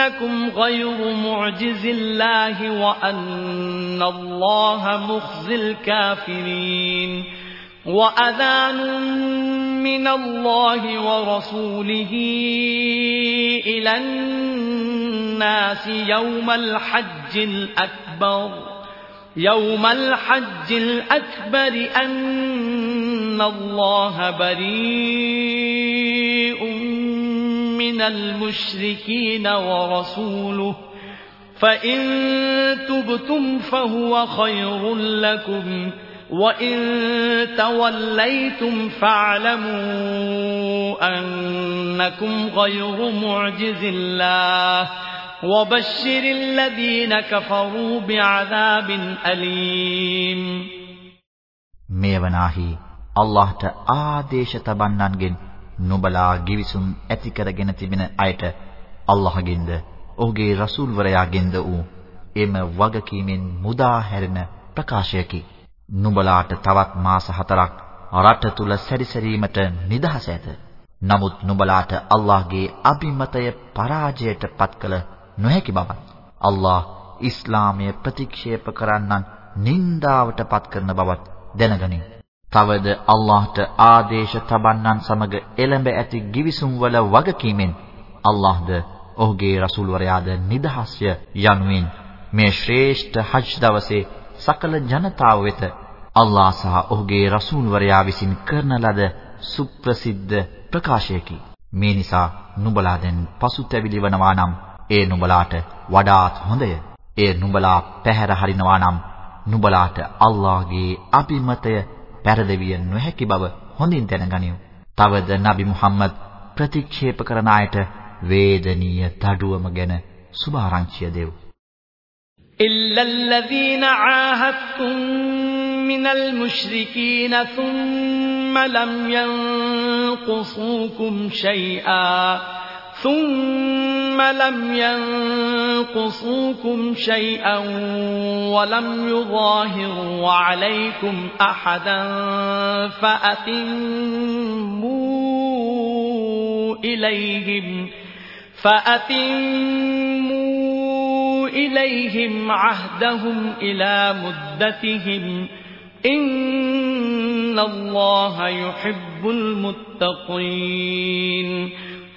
أنكم غير معجز الله وأن الله مخزي الكافرين وأذان من الله ورسوله إلى الناس يوم الحج الأكبر يوم الحج الأكبر أن الله بريء من المشركين ورسوله فإن تبتم فهو خير لكم وإن توليتم فاعلموا أنكم غير معجز الله وبشر الذين كفروا بعذاب أليم මේවනාහි අල්ලාහට ආදේශ තබන්නන්ගෙන් නුඹලා givisum ඇති කරගෙන තිබෙන අයට අල්ලාහගෙන්ද ඔහුගේ රසූල්වරයාගෙන්ද වූ එම වගකීමෙන් මුදා හැරෙන ප්‍රකාශයකි. නුඹලාට තවත් මාස හතරක් රට තුල සැරිසැරීමට නිදහස ඇත. නමුත් නුඹලාට අල්ලාහගේ අභිමතය පරාජයට පත් කළ නොහැකි බවත් අල්ලාහ් ඉස්ලාමය ප්‍රතික්ෂේප කරන්නන් නින්දාවට පත් කරන බවත් දැනගනිමු. තවද අල්ලාහට ආදේශ තබන්නන් සමග එළඹ ඇති givisum වල වගකීමෙන් අල්ලාහ්ද ඔහුගේ රසූල්වරයාද නිදහස්ය යනුවෙන් මේ ශ්‍රේෂ්ඨ හජ් දවසේ සකල ජනතාව වෙත අල්ලාහ් සහ ඔහුගේ රසූල්වරයා විසින් කරන ලද සුප්‍රසිද්ධ ප්‍රකාශයකි. මේ නිසා නුඹලා දැන් පසුතැවිලි වනවා නම් ඒ නුඹලාට වඩාත් හොඳය. ඒ නුඹලා පැහැර හරිනවා නම් නුඹලාට අල්ලාහගේ අභිමතය පෙරදවිය නොහැකි බව හොඳින් දැනගනිව්. තවද නබි මුහම්මද් ප්‍රතික්ෂේප කරන අයට වේදනීය දඩුවම ගැන සුභාරංචිය දෙව්. إلا الذين عاهدتم من المشركين ثم لم ينقصوكم شيئا ثم لم ينقصوكم شيئا ولم يظاهروا عليكم أحدا فأتموا إليهم فأتموا إليهم عهدهم إلى مدتهم إن الله يحب المتقين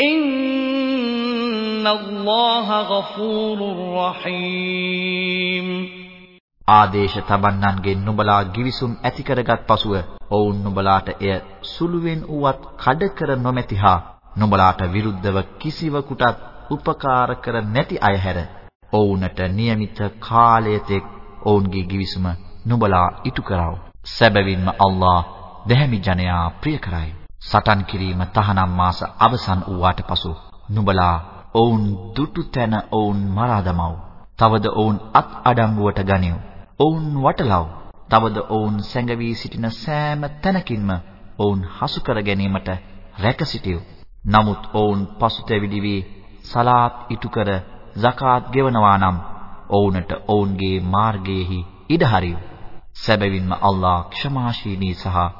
ඉන්න අල්ලාහ ගෆූරුර් රහීම් ආදේශ තබන්නන්ගේ නුඹලා ගිවිසුම් ඇති කරගත් පසුව ඔවුන් නුඹලාට එය සුළුවෙන් උවත් කඩ කර නොමැතිහා නුඹලාට විරුද්ධව කිසිවෙකුටත් උපකාර කර නැති අය හැර ඔවුන්ට નિયમિત කාලයතෙක් ඔවුන්ගේ ගිවිසුම නුඹලා ඉටු කරව. සැබවින්ම අල්ලාහ දැහැමි ජනයා ප්‍රිය කරයි. සටන් කිරීම තහනම් මාස අවසන් වූාට පසු නුඹලා ඔවුන් දුටු තැන ඔවුන් මරා දමව්. තවද ඔවුන් අත් අඩංගුවට ගනිව්. ඔවුන් වටලව්. තවද ඔවුන් සැඟවී සිටින සෑම තැනකින්ම ඔවුන් හසු කර ගැනීමට රැක සිටියු. නමුත් ඔවුන් පසුතැවිලි වී සලාත් ඉටු කර zakat ගෙවනවා නම් ඔවුන්ට ඔවුන්ගේ මාර්ගයේහි ඉඩ හරියු. සැබවින්ම අල්ලාහ් ක්ෂමාශීලී සහ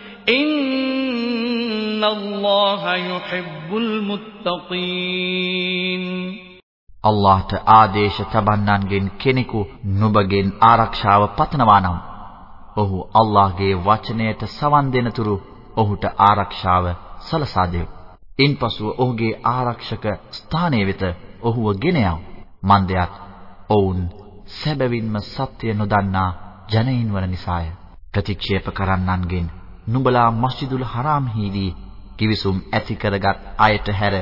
ඉන්න අල්ලාහ යුහිබ්බුල් මුත්තකීන් අල්ලාහට ආදේශ තබන්නන්ගෙන් කෙනෙකු නුඹගෙන් ආරක්ෂාව පතනවා නම් ඔහු අල්ලාහගේ වචනයට සවන් දෙනතුරු ඔහුට ආරක්ෂාව සලසා දෙව්. ඉන්පසු ඔහුගේ ආරක්ෂක ස්ථානයේ වෙත ඔහුව ගෙන යව්. මන්දයත් ඔවුන් සැබවින්ම සත්‍ය නොදන්නා ජනයින් වන නිසාය. ප්‍රතික්ෂේප කරන්නන්ගෙන් නුඹලා මස්ජිදුල් හරාම්හිදී කිවිසුම් ඇති කරගත් අයට හැර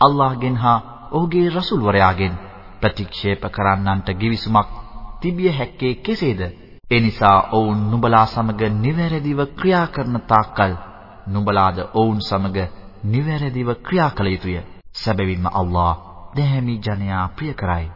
අල්ලාහ්ගෙන් හා ඔහුගේ රසූල් වරයාගෙන් ප්‍රතික්ෂේප කරන්නන්ට කිවිසුමක් තිබිය හැක්කේ කෙසේද? ඒ නිසා ඔවුන් නුඹලා සමග නිවැරදිව ක්‍රියා කරන තාක්කල් නුඹලාද ඔවුන් සමග නිවැරදිව ක්‍රියා කළ යුතුය. සැබවින්ම අල්ලාහ් දැහැමි ජනයා ප්‍රිය කරයි.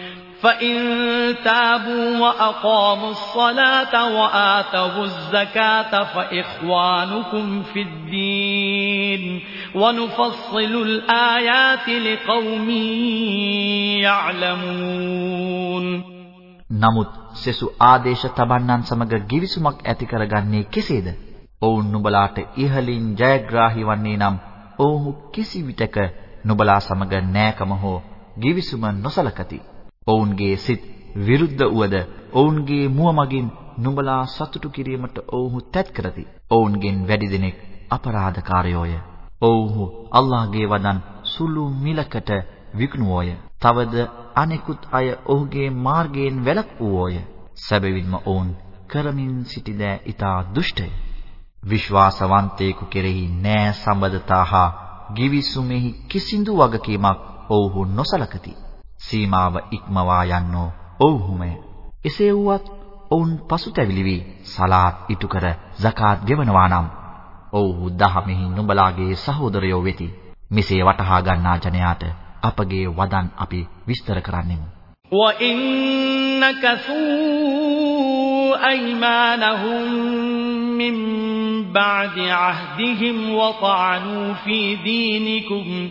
فإن تابوا وأقاموا الصلاة وآتوا الزكاة فإخوانكم في الدين ونفصل الآيات لقوم يعلمون නමුත් සෙසු ආදේශ තබන්නන් සමග givisුමක් ඇති කරගන්නේ කෙසේද? ඔවුන් නුඹලාට ඉහලින් ජයග්‍රාහී වන්නේ නම් ඔවුහු කිසි විටක නුඹලා සමග නෑකම හෝ givisුම නොසලකති. ඔවුන්ගේ සිත් විරුද්ධ වූද ඔවුන්ගේ මුව මගින් නුඹලා සතුටු කිරීමට ඔවුහු තැත් කරති. ඔවුන්ගෙන් වැඩි දෙනෙක් අපරාධකාරයෝය. ඔවුහු අල්ලාහගේ වදන් සුළු මිලකට විකුණුවෝය. තවද අනෙකුත් අය ඔහුගේ මාර්ගයෙන් වැළක්වුවෝය. සැබවින්ම ඔවුන් කරමින් සිටි දෑ ඊටා දුෂ්ටය. විශ්වාසවන්තයෙකු කෙරෙහි නෑ සම්බදතා හා givisුමෙහි කිසිදු වගකීමක් ඔවුහු නොසලකති. සීමාව ඉක්මවා යන්නෝ ඔව්හුමය. එසේ වුවත් ඔවුන් පසුතැවිලි වී සලාත් ඉටු කර zakat ගෙවනවා නම් ඔව්හු දහමෙහි නුඹලාගේ සහෝදරයෝ වෙති. මෙසේ වටහා ගන්නා ජනයාට අපගේ වදන් අපි විස්තර කරන්නෙමු. وَإِنَّكَثُوا أَيْمَانَهُمْ مِنْ بَعْدِ عَهْدِهِمْ وَطَعَنُوا فِي دِينِكُمْ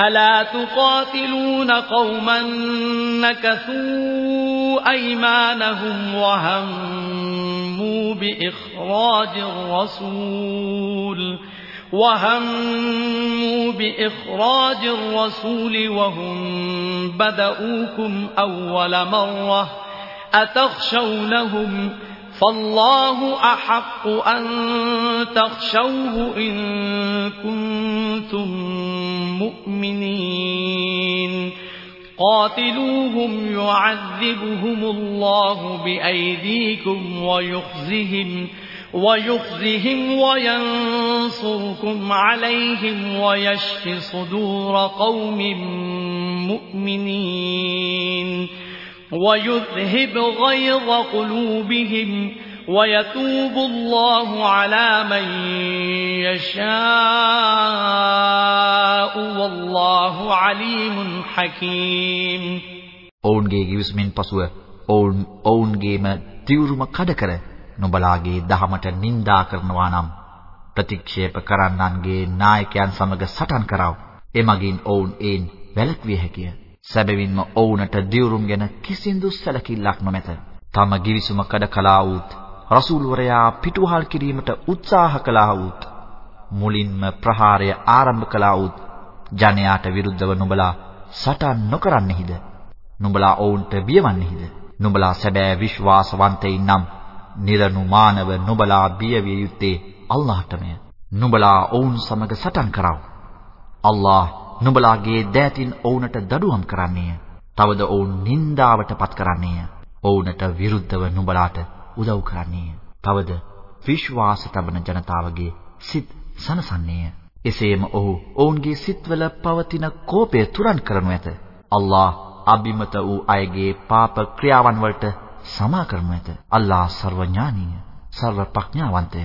ألا تقاتلون قوما نكثوا أيمانهم وهموا بإخراج الرسول وهموا بإخراج الرسول وهم بدؤوكم أول مرة أتخشونهم ؟ فالله أحق أن تخشوه إن كنتم مؤمنين. قاتلوهم يعذبهم الله بأيديكم ويخزهم ويخزهم وينصركم عليهم ويشف صدور قوم مؤمنين. ويذهب غيظ قلوبهم ويتوب الله على من يشاء والله عليم حكيم ඔවුන්ගේ givisමින් පසුව ඔවුන් ඔවුන්ගේම තිවුරුම කඩ කර නුඹලාගේ දහමට නිඳා කරනවා නම් ප්‍රතික්ෂේප කරන්නන්ගේ නායකයන් සමග සටන් කරව. එමගින් ඔවුන් ඒන් වැළැක්විය හැකිය. සැබවින්ම ඔවුන්ට දියුරුම් ගැන කිසිඳු සැලකිල්ලක් නොමැත. තම givisuma කඩ කළා වූත් රසූල්වරයා පිටුවහල් කිරීමට උත්සාහ කළා වූත් මුලින්ම ප්‍රහාරය ආරම්භ කළා වූත් ජනයාට විරුද්ධව නුඹලා සටන් නොකරන්නේහිද? නුඹලා ඔවුන්ට බියවන්නේහිද? නුඹලා සැබෑ විශ්වාසවන්තයින් නම් නිරනුමානව නුඹලා බියවිය යුත්තේ අල්ලාහටමය. නුඹලා ඔවුන් සමග සටන් කරව. අල්ලාහ් නුඹලාගේ දෑතින් ඔවුන්ට දඩුවම් කරන්නේය. තවද ඔවුන් නින්දාවට පත් කරන්නේය. ඔවුන්ට විරුද්ධව නුඹලාට උදව් කරන්නේය. තවද විශ්වාස තබන ජනතාවගේ සිත් සනසන්නේය. එසේම ඔහු ඔවුන්ගේ සිත්වල පවතින කෝපය තුරන් කරනු ඇත. අල්ලාහ් අබිමත වූ අයගේ පාප ක්‍රියාවන් වලට සමා කරනු ඇත. අල්ලාහ් සර්වඥානීය, සර්ව ප්‍රඥාවන්තය.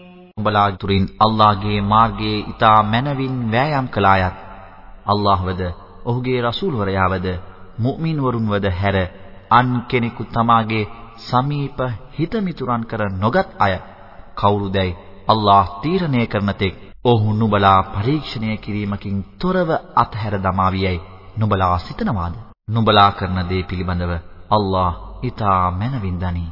උඹලා තුරින් අල්ලාහගේ මාර්ගයේ ඊතා මනවින් වෑයම් කළායත් අල්ලාහ්වද ඔහුගේ රසූල්වරයාවද මුഅ්මින් වරුන්වද හැර අන් කෙනෙකු තමාගේ සමීප හිතමිතුරන් කර නොගත් අය කවුරුදැයි අල්ලාහ් තීරණය කරන තෙක් ඔහු නුඹලා පරීක්ෂණය කිරීමකින් තොරව අතහැර දමාවියයි නුඹලා සිතනවාද? නුඹලා කරන දේ පිළිබඳව අල්ලාහ් ඊතා මනවින් දනී.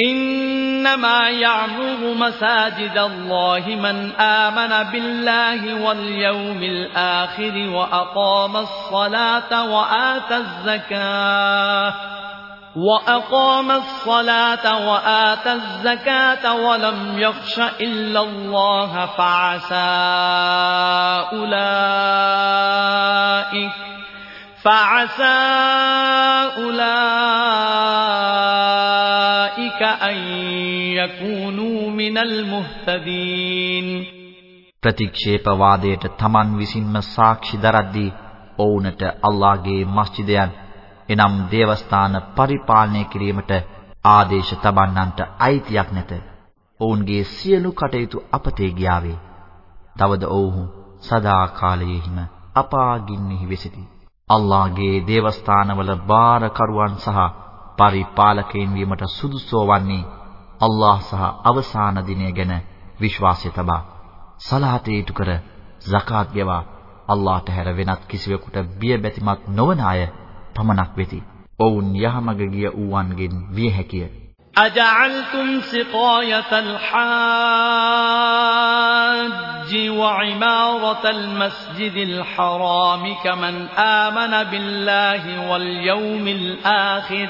إنما يعمر مساجد الله من آمن بالله واليوم الآخر وأقام الصلاة وآتى الزكاة. وأقام الصلاة وآتى الزكاة ولم يخش إلا الله فعسى أولئك فعسى أولئك أن يكونوا من المهتدين ප්‍රතික්ෂේපවාදයට Taman විසින්ම සාක්ෂි දරද්දී ඔවුන්ට අල්ලාහගේ මස්ජිදයන් එනම් දේවස්ථාන පරිපාලනය කිරීමට ආදේශ තබන්නන්ට අයිතියක් නැත. ඔවුන්ගේ සියලු කටයුතු අපතේ ගියාවේ. තවද ඔවුහු සදා කාලයෙහිම අපාගින්නෙහි වෙසිති. අල්ලාහගේ දේවස්ථානවල බාරකරුවන් සහ පරිපාලකයින් වීමට සුදුසු වන්නේ අල්ලාහ් සහ අවසාන දිනය ගැන විශ්වාසය තබා සලාතේ ඉටු කර zakat ගෙවා අල්ලාහට හැර වෙනත් කිසිවෙකුට බිය බැතිමත් නොවන අය පමණක් වෙති. ඔවුන් යහමග ගිය ඌවන්ගෙන් විය හැකිය. أجعلتم سقاية الحاج وعمارة المسجد الحرام كمن آمن بالله واليوم الآخر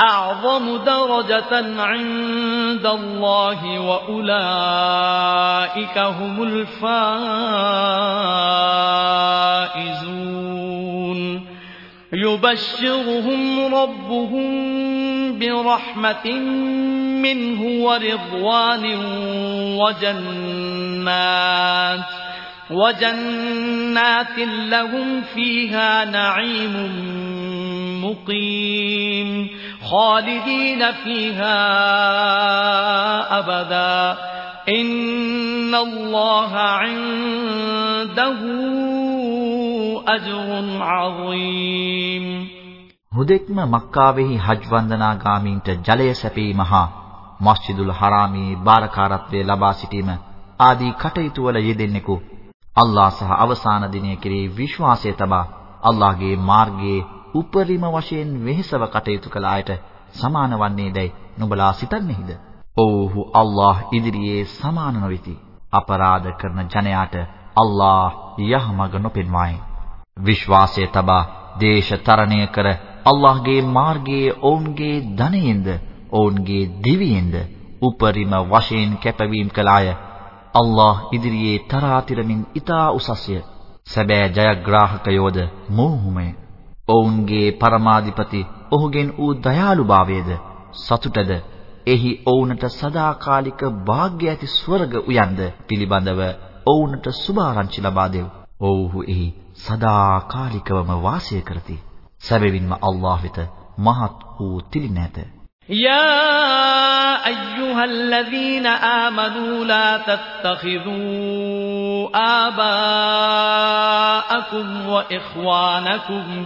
أعظم درجة عند الله وأولئك هم الفائزون. يبشرهم ربهم برحمة منه ورضوان وجنات وجنات لهم فيها نعيم مقيم. خالدين فيها أبدا إن الله عنده أجر عظيم හුදෙක්ම මක්කාවෙහි හජ් වන්දනාගාමීන්ට ජලය සැපීම හා මස්ජිදුල් හරාමී බාරකාරත්වයේ ලබා සිටීම ආදී කටයුතු වල යෙදෙන්නෙකු අල්ලාහ් සහ අවසාන දිනය කෙරෙහි විශ්වාසය තබා අල්ලාහ්ගේ මාර්ගයේ උපරිම වශයෙන් වෙහෙසව කටයුතු කළ අයට සමාන වන්නේදයි නුඹලා සිතන්නේද? ඔව්හු අල්ලාහ් ඉදිරියේ සමාන නොවේති. අපරාධ කරන ජනයාට අල්ලාහ් යහමඟ නොපෙන්වායි. විශ්වාසය තබා දේශ තරණය කර අල්ලාහ්ගේ මාර්ගයේ ඔවුන්ගේ ධනයෙන්ද ඔවුන්ගේ දිවියෙන්ද උපරිම වශයෙන් කැපවීම කළ අය අල්ලාහ් ඉදිරියේ තරාතිරමින් ඊතා උසස්ය. සැබෑ ජයග්‍රාහකයෝද මොහුමය. ඔවුන්ගේ පරමාධිපති ඔහුගෙන් වූ දයාලුභාවයද සතුටද එහි ඔවුන්ට සදාකාලික වාග්ය ඇති ස්වර්ග උයන්ද පිළිබඳව ඔවුන්ට සුභාරංචි ලබා දෙව්. ඔව්හු එහි සදාකාලිකවම වාසය කරති. සැබවින්ම අල්ලාහ් වෙත මහත් වූ තිලි නැත. يا أيها الذين آمنوا لا تتخذوا آباءكم وإخوانكم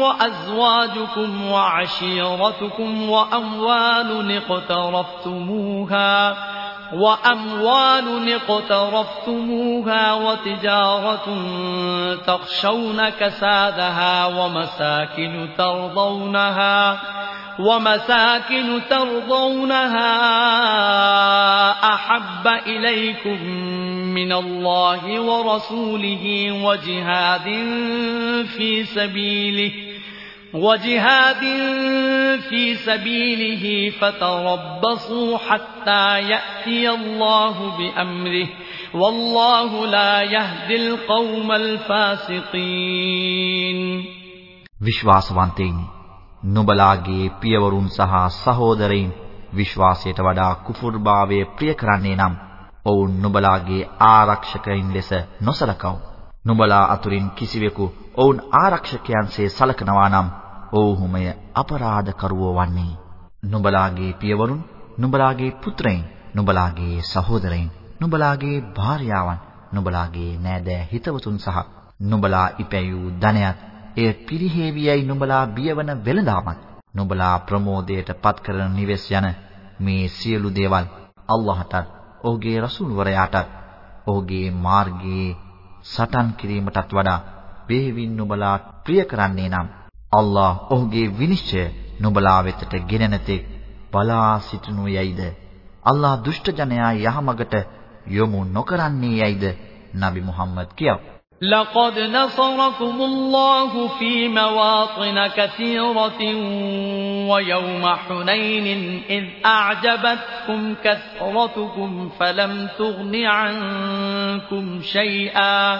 وأزواجكم وعشيرتكم وأموال اقترفتموها وأموال اقترفتموها وتجارة تخشون كسادها ومساكن ترضونها ومساكن ترضونها أحب إليكم من الله ورسوله وجهاد في سبيله وجهاد في سبيله فتربصوا حتى يأتي الله بأمره والله لا يهدي القوم الفاسقين විශ්වාසවන්තයිනි නුඹලාගේ පියවරුන් සහ සහෝදරයින් විශ්වාසයට වඩා කුෆුර්භාවය ප්‍රිය කරන්නේ නම් ඔවුන් නුඹලාගේ ආරක්ෂකයින් ලෙස නොසලකව. නුඹලා අතුරින් කිසිවෙකු ඔවුන් ආරක්ෂකයන්සේ සලකනවා නම් ඔව්හුමය අපරාධකරුවෝ වන්නේ. නුඹලාගේ පියවරුන්, නුඹලාගේ පුත්‍රයන්, නුඹලාගේ සහෝදරයන්, නුඹලාගේ භාර්යාවන්, නුඹලාගේ නෑදෑ හිතවතුන් සහ නුඹලා ඉපැයූ ධනයත් එය පිරිහෙවියයි නුඹලා බියවන වෙළඳාමත් නුඹලා ප්‍රමෝදයට පත් කරන නිවෙස් යන මේ සියලු දේවල් අල්ලාහටත් ඔහුගේ රසූල් වරයාටත් ඔහුගේ මාර්ගයේ සටන් කිරීමටත් වඩා වේවින් නුඹලා ප්‍රිය කරන්නේ නම් අල්ලාහ් ඔහුගේ විනිශ්චය නුඹලා වෙතට ගෙන නැතේ බලා සිටිනු යයිද අල්ලාහ් දුෂ්ට ජනයා යහමගට යොමු නොකරන්නේ යයිද නබි මුහම්මද් කියව. لقد نصركم الله في مواطن كثيرة ويوم حنين إذ أعجبتكم كثرتكم فلم تغن عنكم شيئا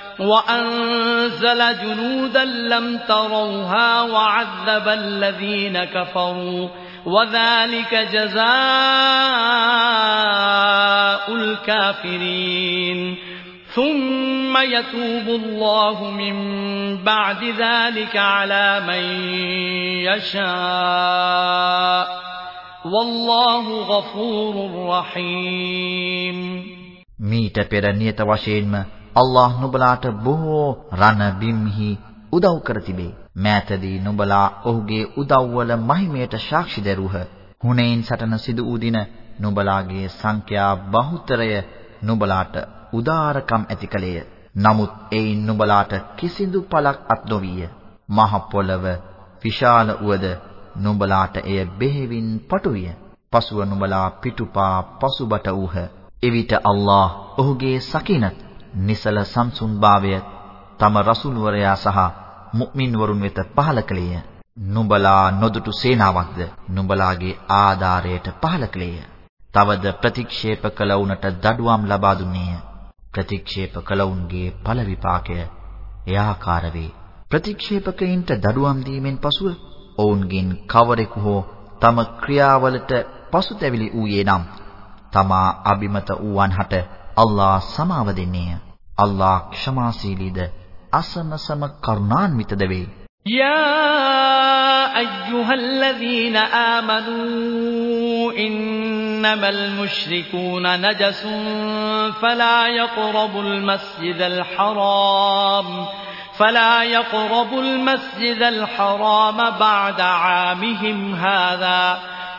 وأنزل جنودا لم تروها وعذب الذين كفروا وذلك جزاء الكافرين ثم يتوب الله من بعد ذلك على من يشاء والله غفور رحيم මීට පෙර නියත වශයෙන්ම අල්ලාහ් නුඹලාට බොහෝ රණ බිම්හි උදව් කර තිබේ. මෑතදී නුඹලා ඔහුගේ උදව්වල මහිමයට සාක්ෂි දැරුහ. හුනේන් සටන සිදු වූ දින නුඹලාගේ සංඛ්‍යා බහුතරය නුඹලාට උදාරකම් ඇති කලේය. නමුත් එයින් නුඹලාට කිසිදු පළක් අත් නොවිය. මහ පොළව විශාල උවද නුඹලාට එය බෙහෙවින් පටුවිය. පසුව නුඹලා පිටුපා පසුබට වූහ. එවිට අල්ලාහ් ඔහුගේ සකිනත් නිසල සම්සුන්භාවය තම රසූල්වරයා සහ මුමින් වරුන් වෙත පහල කළේය. නුඹලා නොදුටු සේනාවක්ද නුඹලාගේ ආධාරයට පහල කළේය. තවද ප්‍රතික්ෂේප කළ උනට දඩුවම් ලබා දුන්නේය. ප්‍රතික්ෂේප කළවුන්ගේ ඵල විපාකය එයාකාර වේ. ප්‍රතික්ෂේපකයින්ට දඩුවම් දීමෙන් පසුව ඔවුන්ගෙන් කවරෙකු හෝ තම ක්‍රියාවලට පසුතැවිලි වූයේ නම් තමා අබිමත වූවන්හට අල්ලා සමාව දෙන්නේය. අල්ලා ක්ෂමාශීලීද අසමසම කරුණාන්විතද වේ. يا أيها الذين آمنوا إنما المشركون نجس فلا يقربوا المسجد الحرام فلا يقربوا المسجد الحرام بعد عامهم هذا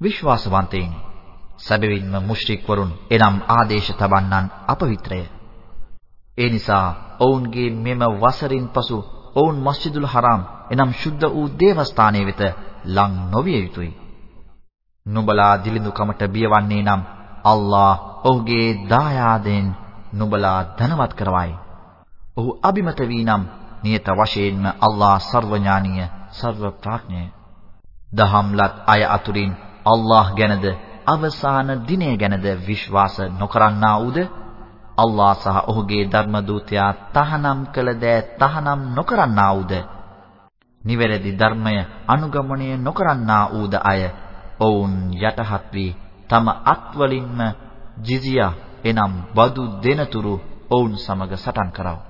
විශ්වාසවන්තයිනි සැබවින්ම මුශ්රික් වරුන් එනම් ආදේශ තබන්නන් අපවිත්‍රය ඒ නිසා ඔවුන්ගේ මෙම වසරින් පසු ඔවුන් මස්ජිදුල් හරාම් එනම් ශුද්ධ වූ දේවස්ථානයේ වෙත ලං නොවිය යුතුය නුඹලා දිලිඳුකමට බියවන්නේ නම් අල්ලා ඔහුගේ දායාදෙන් නුඹලා ධනවත් කරවයි. ඔහු අබිමත වී නම් නියත වශයෙන්ම අල්ලා සර්වඥානීය සර්ව ප්‍රඥය. දහම්ලත් අය අතුරින් අල්ලාහ් ගැනද අවසාන දිනය ගැනද විශ්වාස නොකරන්නා වූද? අල්ලාහ් සහ ඔහුගේ ධර්ම දූතයා තහනම් කළ දෑ තහනම් නොකරන්නා වූද? නිවැරදි ධර්මය අනුගමනය නොකරන්නා වූද අය? ඔවුන් යටහත් වී තම අත්වලින්ම ජිසියා එනම් බදු දෙනතුරු ඔවුන් සමග සටන් කරව.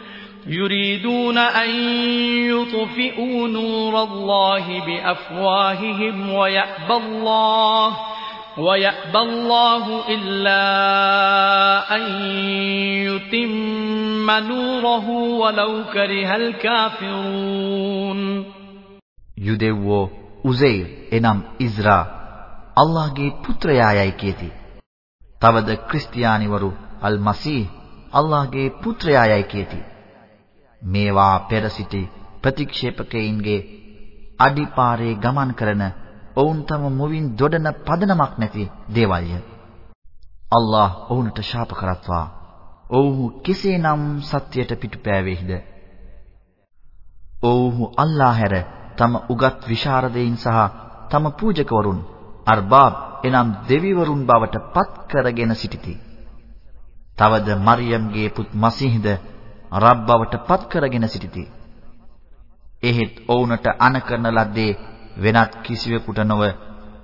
يريدون أن يطفئوا نور الله بأفواههم ويأبى الله ويأبى الله إلا أن يتم نوره ولو كره الكافرون යුදෙව්වෝ උසෙයිර් එනම් ඉස්රා අල්ලාහගේ පුත්‍රයායයි කියති. තවද ක්‍රිස්තියානිවරු අල් මසීහ් අල්ලාහගේ පුත්‍රයායයි කියති. මේවා පෙර සිටි ප්‍රතික්ෂේපකයින්ගේ අඩිපාරේ ගමන් කරන ඔවුන් තම මුවින් දොඩන පදනමක් නැති දේවල්ය. අල්ලාහ් ඔවුන්ට ශාප කරත්වා. ඔව්හු කෙසේනම් සත්‍යයට පිටුපෑවේහිද? ඔව්හු අල්ලාහ් හැර තම උගත් විශාරදයින් සහ තම පූජකවරුන් අර්බාබ් එනම් දෙවිවරුන් බවට පත් කරගෙන සිටිති. තවද මරියම්ගේ පුත් මසීහ්ද රබ් බවට පත් කරගෙන සිටිති. එහෙත් ඔවුන්ට අනකරන ලද්දේ වෙනත් කිසිවෙකුට නොව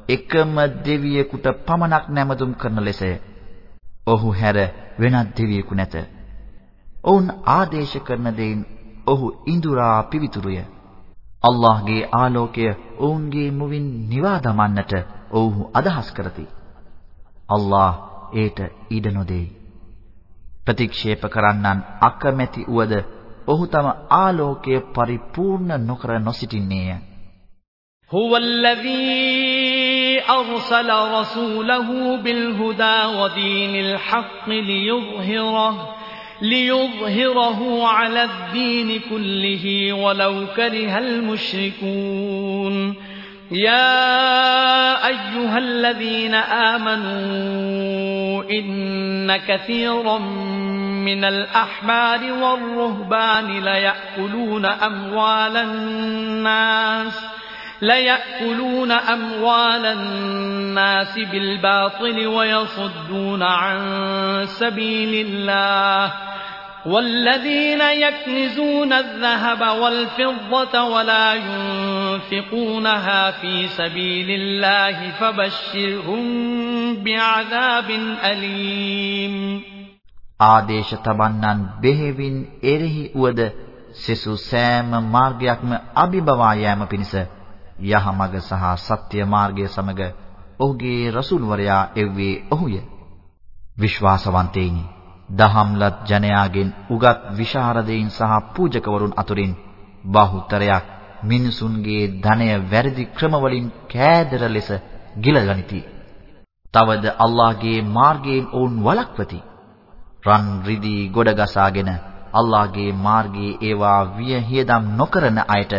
එකම දෙවියෙකුට පමණක් නැමදුම් කරන ලෙසය. ඔහු හැර වෙනත් දෙවියෙකු නැත. ඔවුන් ආදේශ කරන දෙයින් ඔහු ඉඳුරා පිවිතුරුය. අල්ලාහ්ගේ ආලෝකය ඔවුන්ගේ මුවින් නිවා දමන්නට ඔවුහු අදහස් කරති. අල්ලාහ් ඒට ඉඩ නොදෙයි. ප්‍රතික්ෂේප කරන්නන් අකමැති උවද ඔහු තම ආලෝකය පරිපූර්ණ නොකර නොසිටින්නේය. هو الذي أرسل رسوله بالهدى ودين الحق ليظهره ليظهره على الدين كله ولو كره المشركون يا أيها الذين آمنوا إن كثيرا من الأحبار والرهبان ليأكلون أموال الناس ليأكلون أموال الناس بالباطل ويصدون عن سبيل الله والذين يكنزون الذهب والفضة ولا ينفقونها في سبيل الله فبشرهم بعذاب أليم ආදේශ තබන්නන් බෙහෙවින් එරෙහි උවද සෙසු සෑම මාර්ගයක්ම අභිබවා යෑම පිණිස යහමඟ සහ සත්‍ය මාර්ගය සමග ඔහුගේ රසූල්වරයා එව්වේ ඔහුය. විශ්වාසවන්තයිනි. දහම්ලත් ජනයාගෙන් උගත් විශාරදයින් සහ පූජකවරුන් අතුරින් බහුතරයක් මිනිසුන්ගේ ධනය වැරදි ක්‍රමවලින් කෑදර ලෙස ගිලගනිති. තවද අල්ලාහගේ මාර්ගයෙන් ඔවුන් වළක්වති. රන් රිදී ගොඩගසාගෙන අල්ලාහගේ මාර්ගයේ ඒවා වියහියදම් නොකරන අයට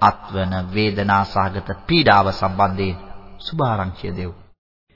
අත්වන වේදනා සහගත පීඩාව සම්බන්ධයෙන් සුභාරංචිය දෙව්.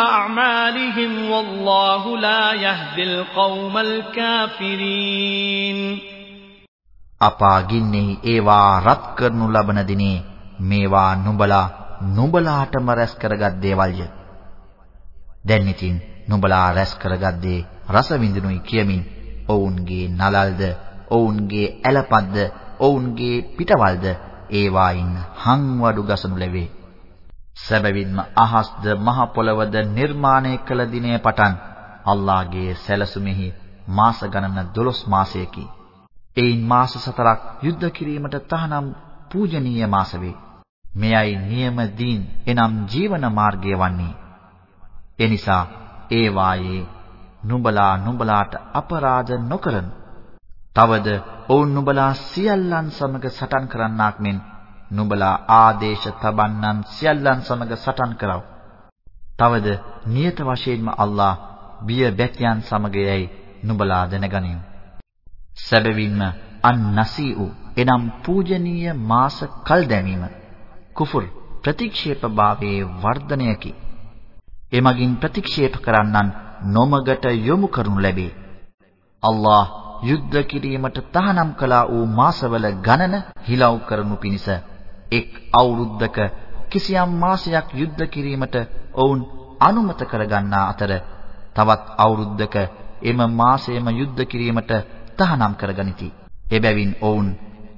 أعمالهم والله لا يهدي القوم الكافرين අපා ගින්නෙහි ඒවා රත් කරනු ලබන දිනේ මේවා නුඹලා නුඹලාටම රැස් කරගත් දේවල්ය. දැන් ඉතින් නුඹලා රැස් කරගත් දේ රස විඳිනුයි කියමින් ඔවුන්ගේ නලල්ද ඔවුන්ගේ ඇලපත්ද ඔවුන්ගේ පිටවල්ද ඒවායින් හංවඩු ගසනු ලැබේ. සැබවින්ම අහස්ද මහ පොළවද නිර්මාණය කළ දිනේ පටන් අල්ලාහගේ සැලසුමෙහි මාස ගණන 12 මාසයකි. එයින් මාස සතරක් යුද්ධ කිරීමට තහනම් පූජනීය මාස වේ. මෙයයි නියම දීන් එනම් ජීවන මාර්ගය වන්නේ. එනිසා ඒ වායේ නුඹලා නුඹලාට අපරාධ නොකරන. තවද ඔවුන් නුඹලා සියල්ලන් සමග සටන් කරන්නාක් මෙන් නුඹලා ආදේශ තබන්නන් සියල්ලන් සමග සටන් කරව. තවද නියත වශයෙන්ම අල්ලා බිය බැතියන් සමගයයි නුඹලා දැනගනිමු. සැබවින්ම අන්-නසීඋ එනම් පූජනීය මාස කල් දැමීම කුෆර් ප්‍රතික්ෂේප භාවයේ වර්ධනයකි. එමගින් ප්‍රතික්ෂේප කරන්නන් නොමගට යොමු කරනු ලැබේ. අල්ලාහ් යුද්ධ කිරීමට තහනම් කළා වූ මාසවල ගණන හිලව් කරනු පිණිස එක් අවුරුද්දක කිසියම් මාසයක් යුද්ධ කිරීමට ඔවුන් අනුමත කරගන්නා අතර තවත් අවුරුද්දක එම මාසයේම යුද්ධ කිරීමට තහනම් කරගනිති. එබැවින් ඔවුන්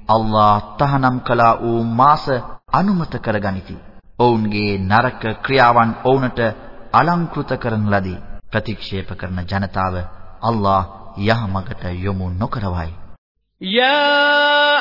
අල්ලා තහනම් කළා වූ මාස අනුමත කරගනිති. ඔවුන්ගේ නරක ක්‍රියාවන් ඔවුන්ට අලංකృత කරන ලදී. ප්‍රතික්ෂේප කරන ජනතාව අල්ලා යහමගට යොමු නොකරවයි. යා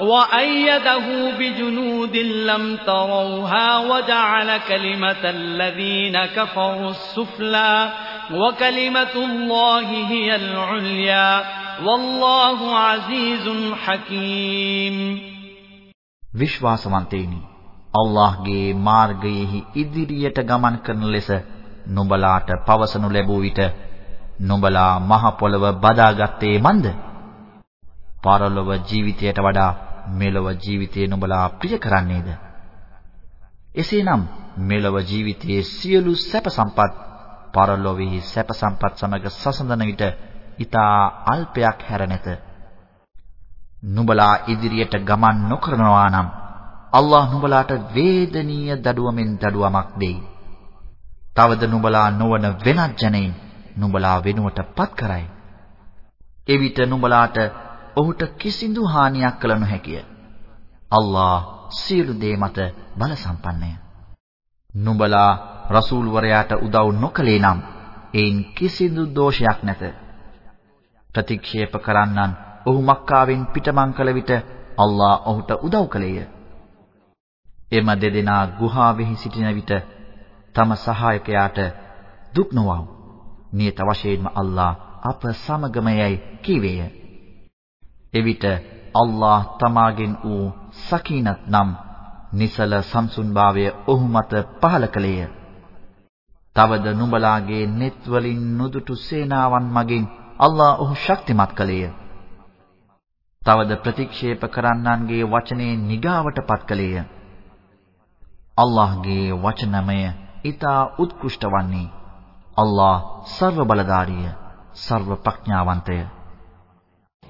وأيده بجنود لم تروها وجعل كلمة الذين كفروا السفلى وكلمة الله هي العليا والله عزيز حكيم විශ්වාසවන්තයිනි අල්ලාහ්ගේ මාර්ගයේහි ඉදිරියට ගමන් කරන ලෙස නුඹලාට පවසනු ලැබුව විට නුඹලා මහ පොළව බදාගත්තේ මන්ද? පරලොව ජීවිතයට වඩා මෙලොව ජීවිතය නුඹලා ප්‍රිය කරන්නේද? එසේනම් මෙලොව ජීවිතයේ සියලු සැප සම්පත් පරලොවෙහි සැප සම්පත් සමග සසඳන විට ඊතා අල්පයක් හැර නැත. නුඹලා ඉදිරියට ගමන් නොකරනවා නම් අල්ලාහ් නුඹලාට වේදනීය දඩුවමෙන් දඩුවමක් දෙයි. තවද නුඹලා නොවන වෙනත් ජනෙයින් නුඹලා වෙනුවට පත් කරයි. එවිට නුඹලාට ඔහුට කිසිදු හානියක් කළ නොහැකිය. අල්ලාහ් සියලු දේ මත බල සම්පන්නය. නුඹලා රසූල් වරයාට උදව් නොකලේ නම් ඒන් කිසිදු දෝෂයක් නැත. ප්‍රතික්ෂේප කරන්නන් ඔහු මක්කාවෙන් පිටමං කළ විට අල්ලා ඔහුට උදව් කළේය. එම දෙදෙනා ගුහාවෙහි සිටින විට තම සහායකයාට දුක් නොවව්. නියත වශයෙන්ම අල්ලා අප සමගමයයි කීවේය. එවිට අල්ලා තමාගෙන් වූ සකීනත් නම් නිසල සම්සුන්භාවය ඔහු මත පහල කළේය. තවද නුඹලාගේ net වලින් නුදුටු සේනාවන් මගින් අල්ලා ඔහු ශක්තිමත් කළේය. තවද ප්‍රතික්ෂේප කරන්නන්ගේ වචනේ නිගාවටපත් කළේය. අල්ලාහ්ගේ වචනමය ඊතා උත්කෘෂ්ඨ වන්නේ. අල්ලාහ් සර්ව බලධාරිය, සර්ව ප්‍රඥාවන්තය.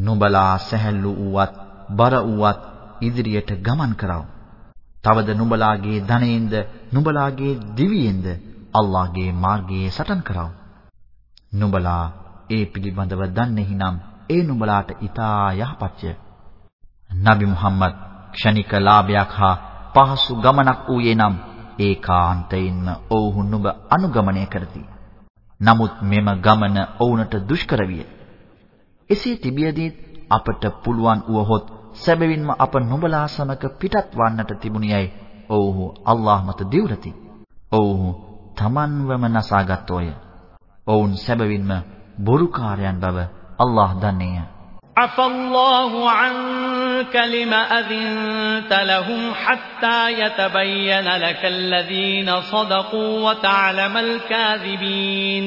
නුඹලා සැහැල්ලු වූවත් බර වූවත් ඉදිරියට ගමන් කරව. තවද නුඹලාගේ ධනයෙන්ද නුඹලාගේ දිවියෙන්ද අල්ලාහගේ මාර්ගයේ සටන් කරව. නුඹලා ඒ පිළිබඳව දන්නේහි නම් ඒ නුඹලාට ඊටා යහපත්ය. නබි මුහම්මද් ක්ෂණික ලාභයක් හා පහසු ගමනක් ඌයේ නම් ඒකාන්තයෙන්ම ඔවුහු නුඹ අනුගමනය කරති. නමුත් මෙම ගමන ඔවුන්ට දුෂ්කර විය. එසේ තිබියදී අපට පුළුවන් වුවහොත් සැබවින්ම අප නොබලා සමක පිටත් වන්නට තිබුණියයි. ඔව්හු අල්ලාහ් මත දිවුරති. ඔව්හු තමන්වම නසාගත්ෝය. ඔවුන් සැබවින්ම බොරුකාරයන් බව අල්ලාහ් දන්නේය. අෆල්ලාහු අන්ක ලිම අදින්ත ලහුම් හත්තා යතබයන ලකල්ලදීන සදකූ වතඅලමල් කාදිබීන්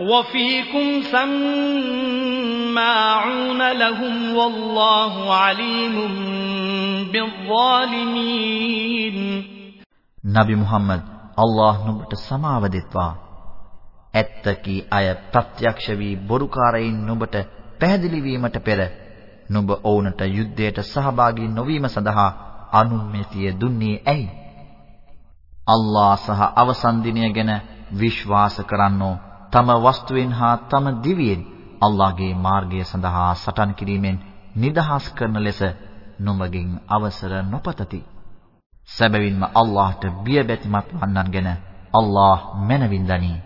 وفيكم سماعون لهم والله عليم بالظالمين නබි මුහම්මද් අල්ලාහ් නුඹට සමාව දෙත්වා ඇත්තකි අය ප්‍රත්‍යක්ෂ වී බොරුකාරයින් නුඹට පැහැදිලි වීමට පෙර නුඹ ඔවුන්ට යුද්ධයට සහභාගී නොවීම සඳහා අනුමැතිය දුන්නේ ඇයි? අල්ලාහ් සහ අවසන් දිනය ගැන විශ්වාස කරන්නෝ තම වස්තුවෙන් හා තම දිවියෙන් අල්ලාහගේ මාර්ගය සඳහා සටන් කිරීමෙන් නිදහස් කරන ලෙස නුඹගෙන් අවසර නොපතති. සැබවින්ම අල්ලාහට බිය බැතිමත් වන්නන් ගැන අල්ලාහ් මැනවින් දනී.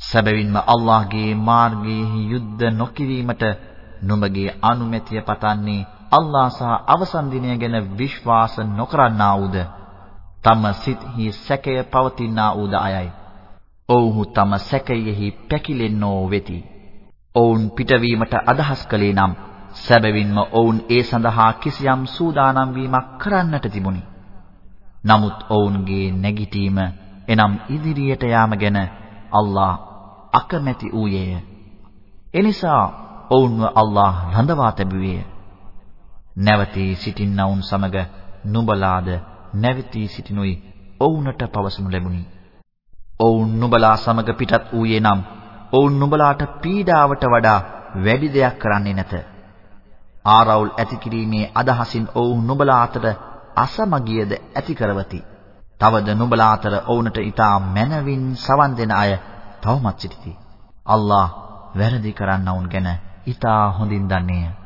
සැබවින්ම අල්ලාහගේ මාර්ගයේ යුද්ධ නොකිරීමට නුඹගේ අනුමැතිය පතන්නේ අල්ලාහ සහ අවසන් දිනය ගැන විශ්වාස නොකරන්නා වූද තම සිත්හි සැකය පවතිනා වූද අයයි. ඔව්හු තම සැකයෙහි පැකිලෙන්නෝ වෙති. ඔවුන් පිටවීමට අදහස් කළේ නම් සැබවින්ම ඔවුන් ඒ සඳහා කිසියම් සූදානම් වීමක් කරන්නට තිබුණි. නමුත් ඔවුන්ගේ නැගිටීම එනම් ඉදිරියට යාම ගැන අල්ලාහ් අකමැති වූයේය. එනිසා ඔවුන්ව අල්ලාහ් රඳවා තැබුවේය. නැවතී සිටින්නවුන් සමග නුඹලාද නැවතී සිටිනුයි ඔවුන්ට පවසනු ලැබුණි. ඔවුන් නුඹලා සමග පිටත් වූයේ නම් ඔවුන් නුඹලාට පීඩාවට වඩා වැඩි දෙයක් කරන්නේ නැත. ආරවුල් ඇති කිරීමේ අදහසින් ඔවුන් නුඹලා අතර අසමගියද ඇති කරවති. තවද නුඹලා අතර ඔවුන්ට ඊටා මැනවින් සවන් දෙන අය තවමත් සිටිති. අල්ලාහ් වැරදි කරන්නවුන් ගැන ඊටා හොඳින් දන්නේය.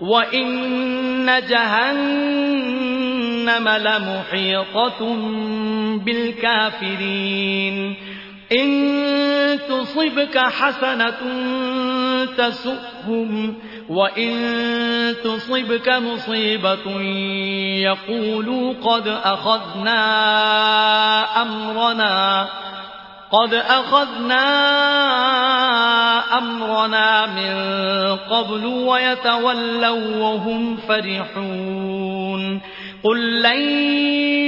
وإن جهنم لمحيطة بالكافرين إن تصبك حسنة تسؤهم وإن تصبك مصيبة يقولوا قد أخذنا أمرنا قد أخذنا أمرنا من قبل ويتولوا وهم فرحون قل لن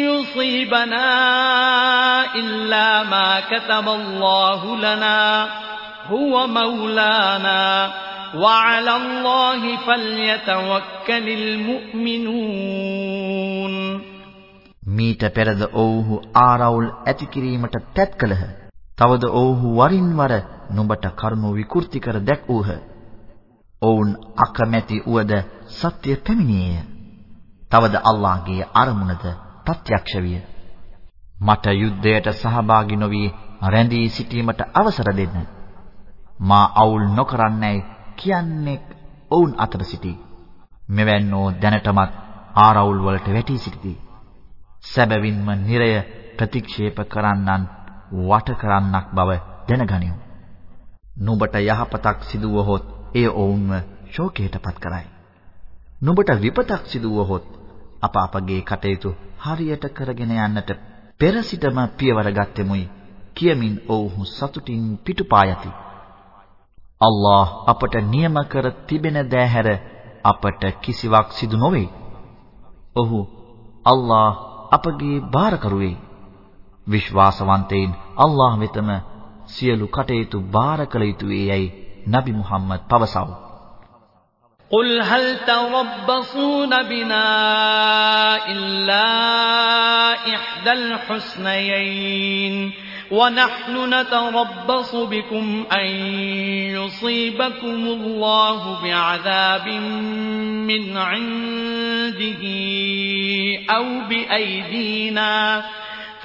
يصيبنا إلا ما كتب الله لنا هو مولانا وعلى الله فليتوكل المؤمنون මීට පෙරද ඔව්හු ආරවුල් ඇති කිරීමට තැත් කළහ. තවද ඔව්හු වරින් වර නුඹට කරුණු විකෘති කර දැක්වූහ. ඔවුන් අකමැති උවද සත්‍ය පැමිණියේය. තවද අල්ලාහගේ අරමුණද ප්‍රත්‍යක්ෂ විය. මට යුද්ධයට සහභාගී නොවි රැඳී සිටීමට අවසර දෙන්න. මා අවුල් නොකරන්නේයි කියන්නේ ඔවුන් අතර සිටී. මෙවැන්නෝ දැනටමත් ආරවුල් වලට වැටී සිටිති. සැබවින්ම නිරය ප්‍රතික්ෂේප කරන්නන් වට කරන්නක් බව දැනගනිමු. නුඹට යහපතක් සිදුවහොත් එය ඔවුන්ව ශෝකයටපත් කරයි. නුඹට විපතක් සිදුවහොත් අප අපගේ කටයුතු හරියට කරගෙන යන්නට පෙර සිටම පියවර ගත්තෙමුයි කියමින් ඔවුහු සතුටින් පිටුපා යති. අල්ලාහ් අපට නියම කර තිබෙන දෑ හැර අපට කිසිවක් සිදු නොවේ. ඔහු අල්ලාහ් අපගේ බාරකරුවේ. විශ්වාසවන්තයින් අල්ලාහ් වෙතම සියලු කටයුතු බාර කළ යුතුය යයි නබි මුහම්මද් පවසව. قل هل تربصون بنا إلا إحدى الحسنيين ونحن نتربص بكم أن يصيبكم الله بعذاب من عنده أو بأيدينا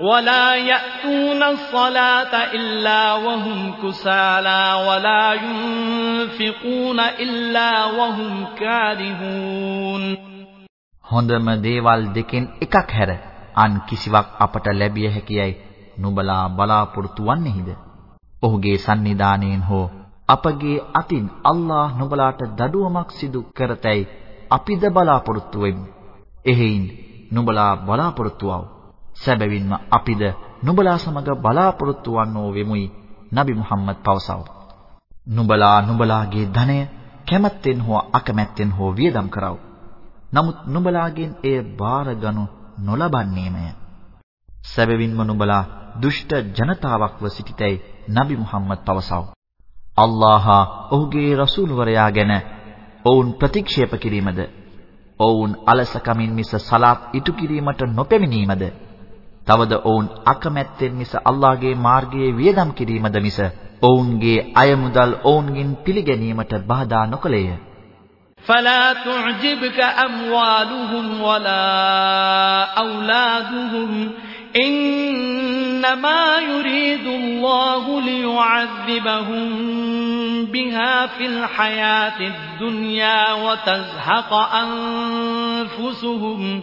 ولا يأتون الصلاة إلا وهم كسالى ولا ينفقون إلا وهم كارهون හොඳම දේවල් දෙකෙන් එකක් හැර අන් කිසිවක් අපට ලැබිය හැකියයි නුඹලා බලාපොරොත්තු වන්නේහිද? ඔහුගේ සන්නිධානයෙන් හෝ අපගේ අතින් අල්ලාහ් නුඹලාට දඩුවමක් සිදු කරතැයි අපිද බලාපොරොත්තු වෙමු. එහෙයින් නුඹලා බලාපොරොත්තු වව්. සැබවින්ම අපිද නුඹලා සමග බලාපොරොත්තු වන්නෝ වෙමුයි නබි මුහම්මද් පවසව. නුඹලා නුඹලාගේ ධනය කැමැත්තෙන් හෝ අකමැත්තෙන් හෝ වියදම් කරව. නමුත් නුඹලාගෙන් එය බාරගනු නොලබන්නේමය. සැබවින්ම නුඹලා දුෂ්ට ජනතාවක්ව සිටිතැයි නබි මුහම්මද් පවසව. අල්ලාහ ඔහුගේ රසූල්වරයා ගැන ඔවුන් ප්‍රතික්ෂේප කිරීමද ඔවුන් අලසකමින් මිස සලාත් ඉටු කිරීමට නොපැමිණීමද තවද ඔවුන් අකමැත්තෙන් මිස අල්ලාහගේ මාර්ගයේ වියදම් කිරීමද මිස ඔවුන්ගේ අයමුදල් ඔවුන්ගෙන් පිළිගැනීමට බාධා නොකළේය. فلا تعجبك أموالهم ولا أولادهم إنما يريد الله ليعذبهم بها في الحياة الدنيا وتزهق أنفسهم وتزهق أنفسهم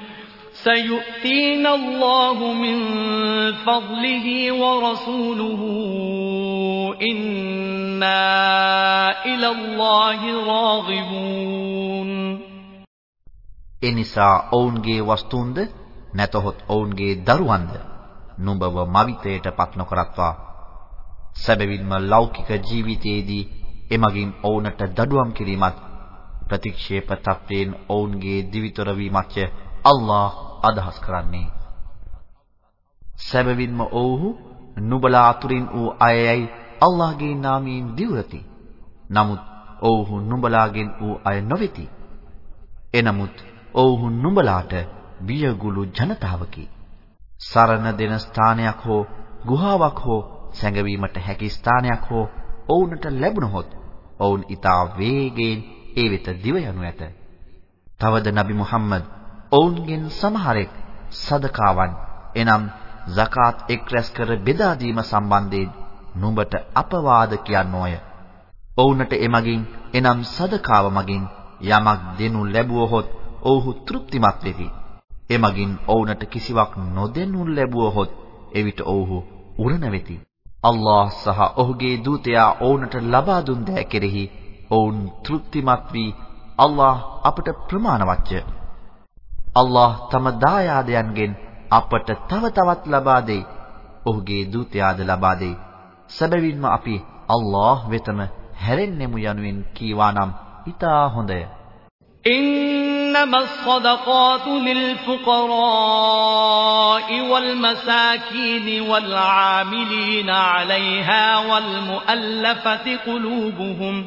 سيؤتينا الله من فضله ورسوله إنا إلى الله راغبون එනිසා ඔවුන්ගේ වස්තුන්ද නැතහොත් ඔවුන්ගේ දරුවන්ද නුඹව මවිතයට පත් නොකරත්වා සැබවින්ම ලෞකික ජීවිතයේදී එමගින් ඔවුන්ට දඩුවම් කිරීමත් ප්‍රතික්ෂේප තත්වයෙන් ඔවුන්ගේ දිවිතොර වීමත්ය අල්ලාහ් අදහස් කරන්නේ. සැබවින්ම ඔව්හු නුබලා අතුරින් වූ අයයයි අල්ලාහ්ගේ නාමයෙන් දිවුරති. නමුත් ඔව්හු නුඹලාගෙන් වූ අය නොවේති. එනමුත් ඔව්හු නුඹලාට බියගුළු ජනතාවකි. සරණ දෙන ස්ථානයක් හෝ ගුහාවක් හෝ සැඟවීමට හැකි ස්ථානයක් හෝ ඔවුන්ට ලැබුණහොත් ඔවුන් ඊතා වේගයෙන් ඒ වෙත දිව යනු ඇත. තවද නබි මුහම්මද් ඔවුන්ගෙන් සමහරෙක් සදකාවන් එනම් zakat එක් රැස් කර බෙදා දීම සම්බන්ධයෙන් නුඹට අපවාද කියනෝය. ඔවුන්ට එමගින් එනම් සදකාව මගින් යමක් දෙනු ලැබුවහොත් ඔවුහු තෘප්තිමත් වෙති. එමගින් ඔවුන්ට කිසිවක් නොදෙනු ලැබුවහොත් එවිට ඔවුහු උරණ වෙති. අල්ලාහ් සහ ඔහුගේ දූතයා ඔවුන්ට ලබා දුන් දෑ කෙරෙහි ඔවුන් තෘප්තිමත් වී අල්ලාහ් අපට ප්‍රමාණවත්ය. අල්ලාහ් තම දායාදයන්ගෙන් අපට තව තවත් ලබා දෙයි. ඔහුගේ දූතයාද ලබා දෙයි. සැබවින්ම අපි අල්ලාහ් වෙතම හැරෙන්නෙමු යනුවෙන් කීවානම් ඊට හොඳය. إنما الصدقات للفقراء والمساكين والعاملين عليها والمؤلفة قلوبهم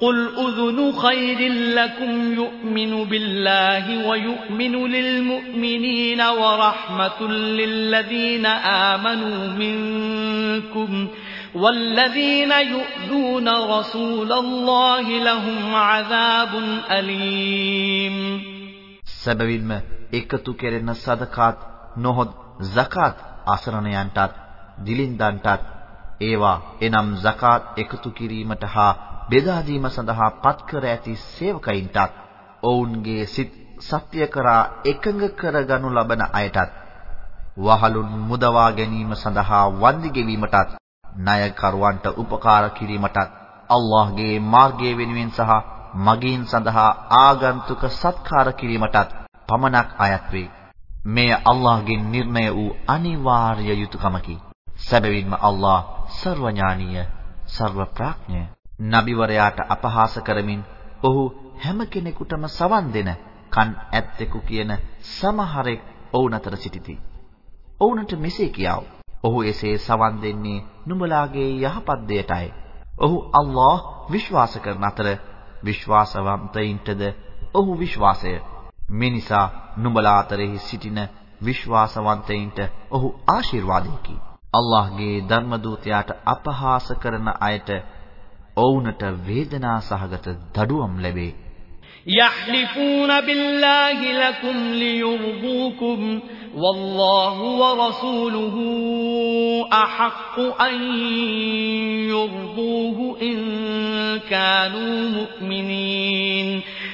قل أذن خير لكم يؤمن بالله ويؤمن للمؤمنين ورحمة للذين آمنوا منكم والذين يؤذون رسول الله لهم عذاب أليم සැබවින්ම එකතු කෙරෙන සදකාත් නොහොත් zakat අසරණයන්ටත් දිලින්දන්ටත් ඒවා එනම් zakat එකතු කිරීමට හා බෙදා දීම සඳහා පත් කර ඇති සේවකයින්ටත් ඔවුන්ගේ සිත් සත්‍ය කරා එකඟ කරගනු ලබන අයටත් වහලුන් මුදවා ගැනීම සඳහා වන්දි ගෙවීමටත් ණයකරුවන්ට උපකාර කිරීමටත් අල්ලාහ්ගේ මාර්ගය වෙනුවෙන් සහ මගීන් සඳහා ආගන්තුක සත්කාර කිරීමටත් පමණක් අයත් වේ. මෙය අල්ලාහ්ගේ නිර්ණය වූ අනිවාර්ය යුතුයකමකි. සැබවින්ම අල්ලාහ් සර්වඥානීය, සර්ව ප්‍රඥය. නබිවරයාට අපහාස කරමින් ඔහු හැම කෙනෙකුටම සවන් දෙන කන් ඇත්තෙකු කියන සමහරෙක් ඔවුන් අතර සිටිති. ඔවුන්ට මෙසේ කියාව. ඔහු එසේ සවන් දෙන්නේ නුඹලාගේ යහපත් දෙයටයි. ඔහු අල්ලාහ් විශ්වාස කරන අතර විශ්වාසවන්තයින්ටද ඔහු විශ්වාසය මේ නිසා නුඹලා අතරෙහි සිටින විශ්වාසවන්තයින්ට ඔහු ආශිර්වාදයකි. අල්ලාහ්ගේ ධර්ම දූතයාට අපහාස කරන අයට ඔවුන්ට වේදනා සහගත දඩුවම් ලැබේ. يحلفون بالله لكم ليرضوكم والله ورسوله أحق أن يرضوه إن كانوا مؤمنين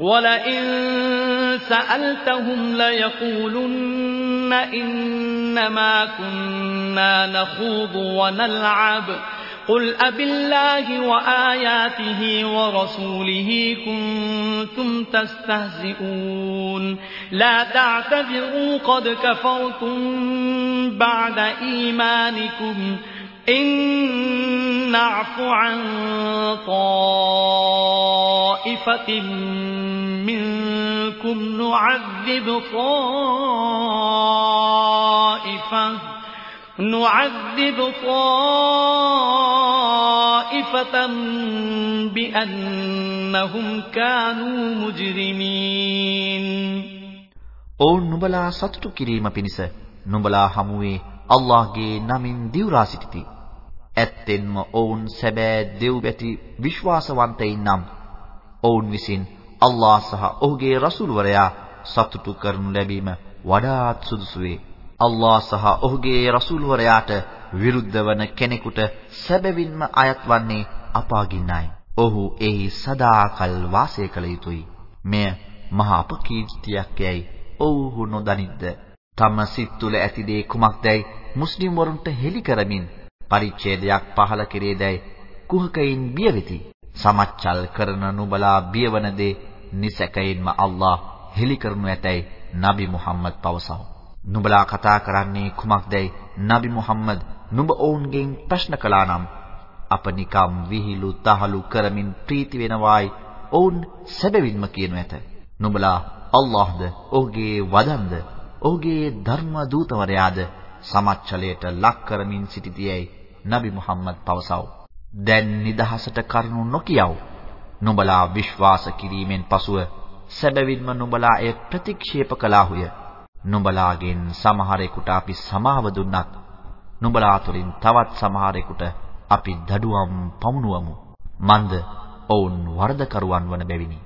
ولئن سألتهم ليقولن إنما كنا نخوض ونلعب. قل أب الله وآياته ورسوله كنتم تستهزئون. لا تعتذروا قد كفرتم بعد إيمانكم. إن نعف عن طائف طائفة منكم نعذب طائفة نعذب طائفة بأنهم كانوا مجرمين ඔවුන් නුඹලා සතුටු කිරීම පිණිස නුඹලා හමුවේ අල්ලාහ්ගේ නමින් දිවුරා සිටිති. ඇත්තෙන්ම ඔවුන් සැබෑ දෙව් බැති විශ්වාසවන්තයින් නම් ඔවුන් විසින් අල්ලාහ් සහ ඔහුගේ රසූල්වරයා සතුටු කරනු ලැබීම වඩාත් සුදුසු වේ. අල්ලාහ් සහ ඔහුගේ රසූල්වරයාට විරුද්ධ වන කෙනෙකුට සැබවින්ම අයත් වන්නේ අපාගින්නයි. ඔහු එහි සදාකල් වාසය කළ යුතුය. මෙය මහා අපකීර්තියක් යයි ඔව්හු නොදනිද්ද. තම සිත් තුළ ඇති දේ කුමක්දයි මුස්ලිම් වරුන්ට හෙළි කරමින් පරිච්ඡේදයක් පහල කෙරේදයි කුහකයින් බිය වෙති. සමච්චල් කරන නුඹලා බියවන දේ නිසකයින්ම අල්ලාහ් හෙළි කරනු ඇතැයි නබි මුහම්මද් පවසව. නුඹලා කතා කරන්නේ කුමක්දයි නබි මුහම්මද් නුඹ ඔවුන්ගෙන් ප්‍රශ්න කළා නම් අප නිකම් විහිළු තහළු කරමින් ප්‍රීති වෙනවායි ඔවුන් සැබවින්ම කියනු ඇත. නුඹලා අල්ලාහ්ද ඔහුගේ වදන්ද ඔහුගේ ධර්ම දූතවරයාද සමච්චලයට ලක් කරමින් සිටිතියයි නබි මුහම්මද් පවසව. දැන් නිදහසට කරුණු නොකියව. නුඹලා විශ්වාස කිරීමෙන් පසුව සැබවින්ම නුඹලා එය ප්‍රතික්ෂේප කළාහුය. නුඹලාගෙන් සමහරෙකුට අපි සමාව දුන්නත් නුඹලා තුලින් තවත් සමහරෙකුට අපි දඩුවම් පමුණුවමු. මන්ද ඔවුන් වරදකරුවන් වන බැවිනි.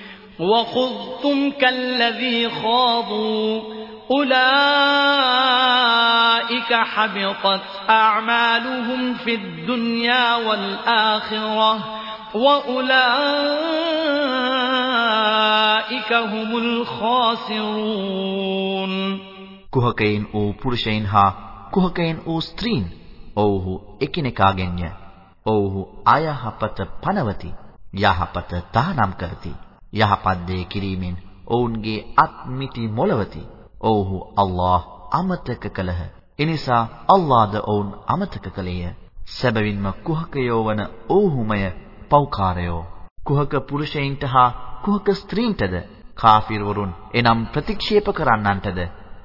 وخضتم كالذي خاضوا أولئك حبطت أعمالهم في الدنيا والآخرة وأولئك هم الخاسرون කුහකයින් වූ පුරුෂයින් හා කුහකයින් වූ ස්ත්‍රීන් ඔව්හු එකිනෙකාගෙන්ය. ඔව්හු අයහපත පනවති. යහපත තහනම් කරති. යහපත් දේ කිරීමෙන් ඔවුන්ගේ අත් මිටි මොලවති. ඔව්හු අල්ලාහ් අමතක කළහ. එනිසා අල්ලාහ්ද ඔවුන් අමතක කළේය. සැබවින්ම කුහකයෝ වන ඔව්හුමය පෞකාරයෝ. කුහක පුරුෂයින්ට හා කුහක ස්ත්‍රීන්ටද කාෆිරවරුන් එනම් ප්‍රතික්ෂේප කරන්නන්ටද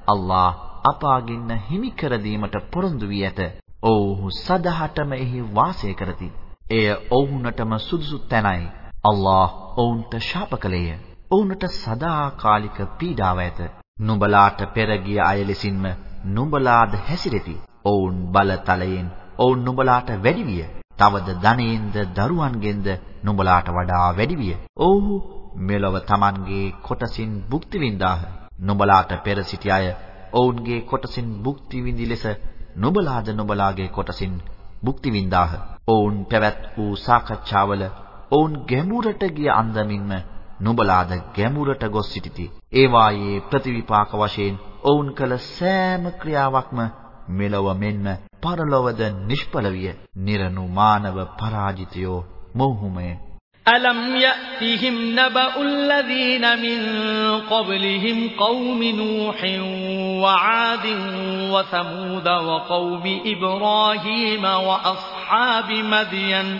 අල්ලාහ් අපාගින්න හිමි කර දීමට පොරොන්දු වී ඇත. ඔව්හු සදහටම එහි වාසය කරති. එය ඔවුන්ටම සුදුසු තැනයි. අල්ලාහ් ඔවුන්ට ශාප කළේය. ඔවුන්ට සදාකාලික පීඩාව ඇත. නුඹලාට පෙර ගිය අය ලෙසින්ම නුඹලාද හැසිරෙති. ඔවුන් බලතලයෙන් ඔවුන් නුඹලාට වැඩි විය. තවද ධනයෙන්ද දරුවන්ගෙන්ද නුඹලාට වඩා වැඩි විය. ඔව්හු මෙලොව Tamanගේ කොටසින් භුක්ති විඳාහ. නුඹලාට පෙර සිටි අය ඔවුන්ගේ කොටසින් භුක්ති විඳි ලෙස නුඹලාද නුඹලාගේ කොටසින් භුක්ති විඳාහ. ඔවුන් පැවැත් වූ සාකච්ඡාවල ඔවුන් ගැඹුරට ගිය අන්දමින්ම නුඹලාද ගැඹුරට ගොස් සිටිති. ඒ වායේ ප්‍රතිවිපාක වශයෙන් ඔවුන් කළ සෑම ක්‍රියාවක්ම මෙලොව මෙන්ම පරලොවද නිෂ්ඵල විය. නිර්නුමානව පරාජිතයෝ මොහුමය. ألم يأتهم نبأ الذين من قبلهم قوم نوح وعاد وثمود وقوم إبراهيم وأصحاب مدين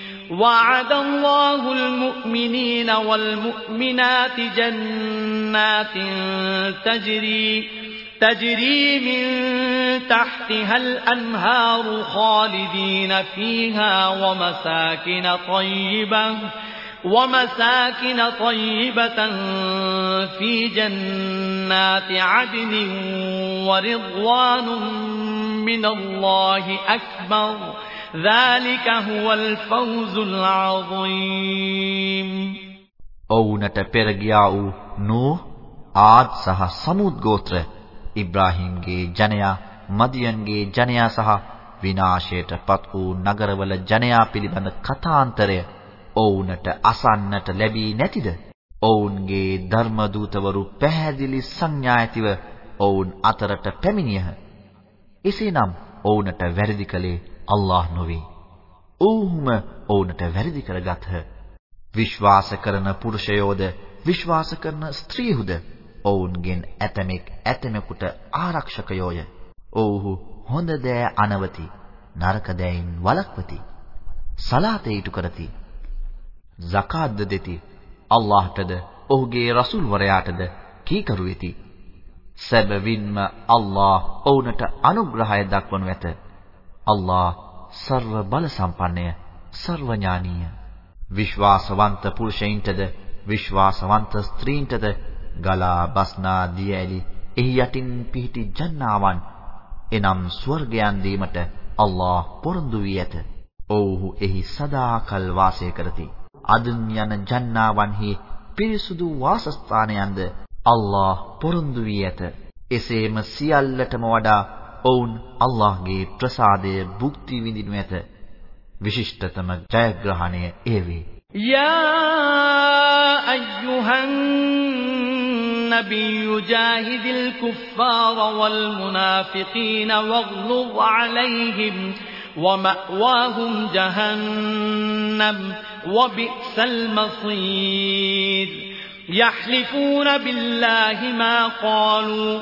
وعد الله المؤمنين والمؤمنات جنات تجري تجري من تحتها الأنهار خالدين فيها ومساكن طيبة. ومساكن طيبة في جنات عدن ورضوان من الله أكبر ذلك هو الفوز العظيم ඔවුන්ට පෙර ගියා වූ නූහ් ආද් සහ සමුද් ගෝත්‍ර ඉබ්‍රාහීම්ගේ ජනයා මදියන්ගේ ජනයා සහ විනාශයට පත් වූ නගරවල ජනයා පිළිබඳ කතාන්තරය ඔවුන්ට අසන්නට ලැබී නැතිද? ඔවුන්ගේ ධර්ම දූතවරු පැහැදිලි සංඥා ඇතිව ඔවුන් අතරට පැමිණියහ. එසේනම් ඔවුන්ට වැරදි කලේ අල්ලාහ් නොවේ. ඔව්හුම ඔවුන්ට වැරදි කරගත්හ. විශ්වාස කරන පුරුෂයෝද විශ්වාස කරන ස්ත්‍රීහුද ඔවුන්ගෙන් ඇතමෙක් ඇතමෙකුට ආරක්ෂකයෝය. ඔව්හු හොඳ දෑ අනවති, නරක දෑයින් වළක්වති. සලාතේ ඉටු කරති. සකාත් දෙති. අල්ලාහටද ඔහුගේ රසූල් වරයාටද කීකරු වෙති. සැබවින්ම අල්ලාහ් ඔවුන්ට අනුග්‍රහය දක්වනු ඇත. අල්ලා සර්ව බල සම්පන්නය සර්වඥානීය විශ්වාසවන්ත පුරුෂයින්ටද විශ්වාසවන්ත ස්ත්‍රීන්ටද ගලා බස්නා දිය ඇලි එහි යටින් පිහිටි ජන්නාවන් එනම් ස්වර්ගයන් දීමට අල්ලාහ් පොරොන්දු වී ඇත. ඔව්හු එහි සදාකල් වාසය කරති. අදුන් යන ජන්නාවන්හි පිරිසුදු වාසස්ථානයන්ද අල්ලාහ් පොරොන්දු වී ඇත. එසේම සියල්ලටම වඩා ඔවුන් අල්ලාහ්ගේ ප්‍රසාදය භුක්ති විඳිනු ඇත. විශිෂ්ටතම ජයග්‍රහණය ඒ වේ. يا أيها النبي جاهد الكفار والمنافقين واغلظ عليهم ومأواهم جهنم وبئس المصير. يحلفون بالله ما قالوا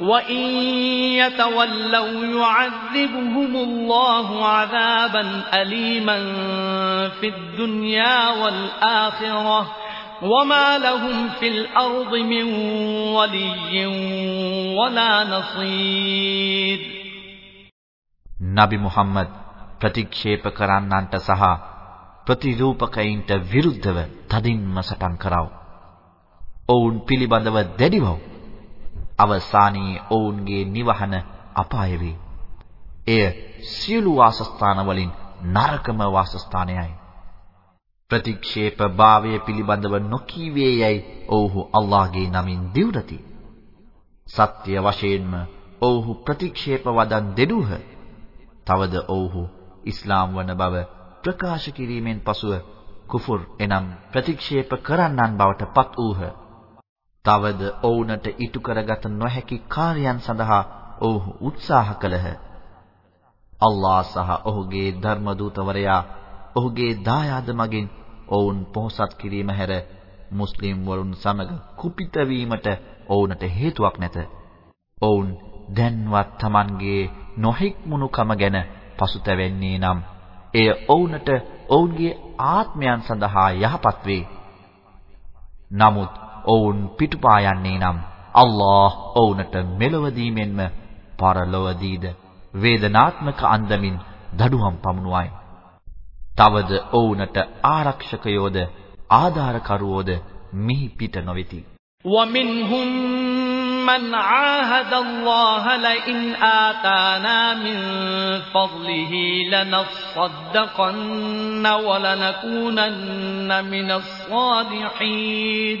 وَإِن يَتَوَلَّوْا يُعَذِّبْهُمُ اللَّهُ عَذَابًا أَلِيمًا فِي الدُّنْيَا وَالْآخِرَةِ وَمَا لَهُمْ فِي الْأَرْضِ مِنْ وَلِيٍّ وَلَا نَصِيرٍ නබි මුහම්මද් ප්‍රතික්ෂේප කරන්නන්ට සහ ප්‍රතිරූපකයින්ට විරුද්ධව තදින්ම සටන් කරව. ඔවුන් පිළිබඳව දැඩිවව්. අවසානයේ ඔවුන්ගේ නිවහන අපාය වේ. එය සියලු වාසස්ථාන වලින් නරකම වාසස්ථානයයි. ප්‍රතික්ෂේප භාවය පිළිබඳව නොකීවේ යයි ඔව්හු අල්ලාහ්ගේ නමින් දිවුරති. සත්‍ය වශයෙන්ම ඔව්හු ප්‍රතික්ෂේප වදන් දෙඩුහ. තවද ඔව්හු ඉස්ලාම් වන බව ප්‍රකාශ කිරීමෙන් පසුව කුෆර් එනම් ප්‍රතික්ෂේප කරන්නන් බවට පත් වූහ. තවද ඔවුන්ට ඉටු කරගත නොහැකි කාර්යයන් සඳහා ඔවුහු උත්සාහ කළහ. අල්ලා සහ ඔහුගේ ධර්ම දූතවරයා ඔහුගේ දායාද මගින් ඔවුන් පොහොසත් කිරීම හැර මුස්ලිම් වරුන් සමග කුපිත වීමට ඔවුන්ට හේතුවක් නැත. ඔවුන් දැන්වත් Tamanගේ නොහික්මුණුකම ගැන පසුතැවෙන්නේ නම් එය ඔවුන්ට ඔවුන්ගේ ආත්මයන් සඳහා යහපත් වේ. නමුත් ඔවුන් පිටුපා යන්නේ නම් අල්ලාහ් ඔවුන්ට මෙලොවදීමෙන්ම පරලොවදීද වේදනාත්මක අන්දමින් දඩුවම් පමුණුවයි. තවද ඔවුන්ට ආරක්ෂකයෝද ආධාරකරුවෝද මිහි පිට නොවේති. ومنهم من عاهد الله لئن آتانا من فضله لنصدقن ولنكونن من الصالحين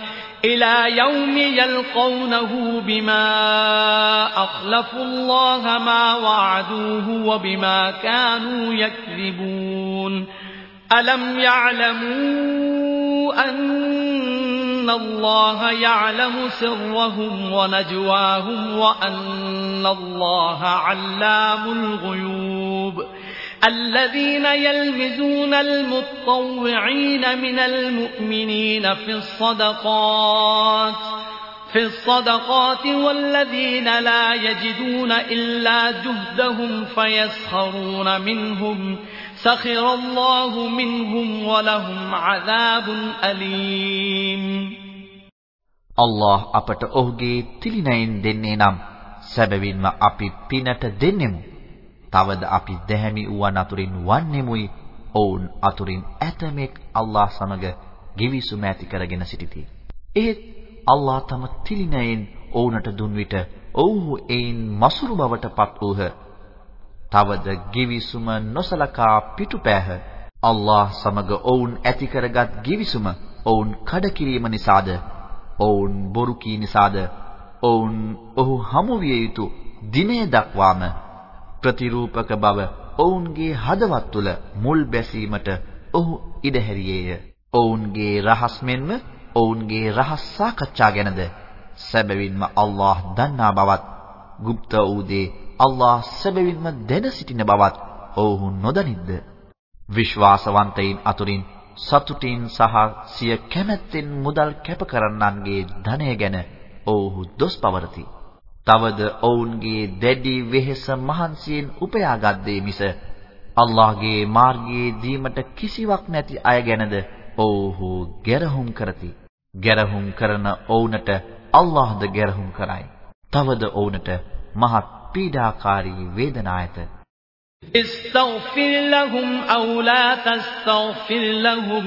إلى يوم يلقونه بما أخلفوا الله ما وعدوه وبما كانوا يكذبون. ألم يعلموا أن الله يعلم سرهم ونجواهم وأن الله علام الغيوب؟ الذين يلمزون المطوعين من المؤمنين في الصدقات في الصدقات والذين لا يجدون إلا جهدهم فيسخرون منهم سخر الله منهم ولهم عذاب أليم الله අපට ඔහුගේ තිලිනයින් දෙන්නේ නම් සැබවින්ම අපි පිනට දෙන්නෙමු තවද අපි දැහැමි වූවන් අතුරින් වන්නෙමුයි ඔවුන් අතුරින් ඇතමෙක් අල්ලාහ් සමග givisum ඇති කරගෙන සිටිති. එහෙත් අල්ලාහ් තම තිලිනයෙන් ඔවුන්ට දුන් විට ඔව්හු එයින් මසුරු බවට පත් වූහ. තවද givisum නොසලකා පිටුපෑහ. අල්ලාහ් සමග ඔවුන් ඇති කරගත් givisum ඔවුන් කඩකිරීම නිසාද ඔවුන් බොරු කී නිසාද ඔවුන් ඔහු හමු විය යුතු දිනය දක්වාම ප්‍රතිරූපක බව ඔවුන්ගේ හදවත් තුල මුල් බැසීමට ඔහු ඉඩ හැරියේය. ඔවුන්ගේ රහස් මෙන්ම ඔවුන්ගේ රහස් සාකච්ඡා ගැනද සැබවින්ම අල්ලාහ් දන්නා බවත් গুপ্ত වූදී අල්ලාහ් සැබවින්ම දැන සිටින බවත් ඔවුහු නොදනිද්ද විශ්වාසවන්තයින් අතුරින් සතුටින් සහ සිය කැමැත්තෙන් මුදල් කැප කරන්නන්ගේ ධනය ගැන ඔවුහු දොස් පවරති තවද ඔවුන්ගේ දැඩි වෙහෙස මහන්සියෙන් උපයාගත් දේ මිස අල්ලාහ්ගේ මාර්ගයේ දීමට කිසිවක් නැති අය ගැනද ඔව්හු ගැරහුම් කරති. ගැරහුම් කරන ඔවුන්ට අල්ලාහ්ද ගැරහුම් කරයි. තවද ඔවුන්ට මහත් පීඩාකාරී වේදනායත. استغفر لهم أو لا تستغفر لهم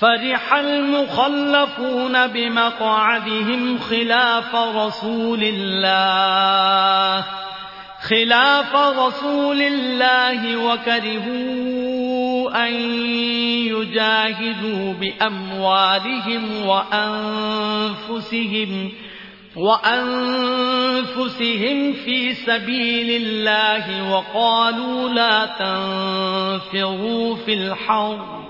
فرح المخلفون بمقعدهم خلاف رسول الله. خلاف رسول الله وكرهوا أن يجاهدوا بأموالهم وأنفسهم وأنفسهم في سبيل الله وقالوا لا تنفروا في الحرب.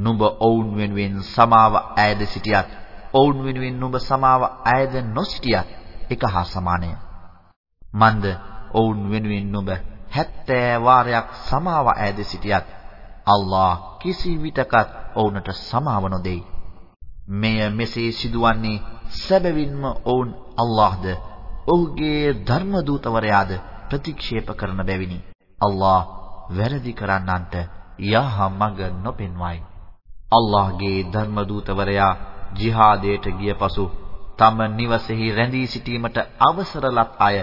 නුඹ ඔවුන් වෙනුවෙන් සමාව ඈද සිටියත් ඔවුන් වෙනුවෙන් නුඹ සමාව ඈද නොසිටියත් එක හා සමානය. මන්ද ඔවුන් වෙනුවෙන් නුඹ 70 වාරයක් සමාව ඈද සිටියත් අල්ලාහ් කිසි විටකත් ඔවුන්ට සමාව නොදෙයි. මෙය මෙසේ සිදුවන්නේ සැබවින්ම ඔවුන් අල්ලාහ්ද ඔහුගේ ධර්ම දූතවරයාද ප්‍රතික්ෂේප කරන බැවිනි. අල්ලාහ් වැරදි කරන්නන්ට යහ මඟ නොපෙන්වයි. අල්ලාහ්ගේ ධර්ම දූතවරයා ජිහාදයට ගිය පසු තම නිවසේහි රැඳී සිටීමට අවසර ලත් අය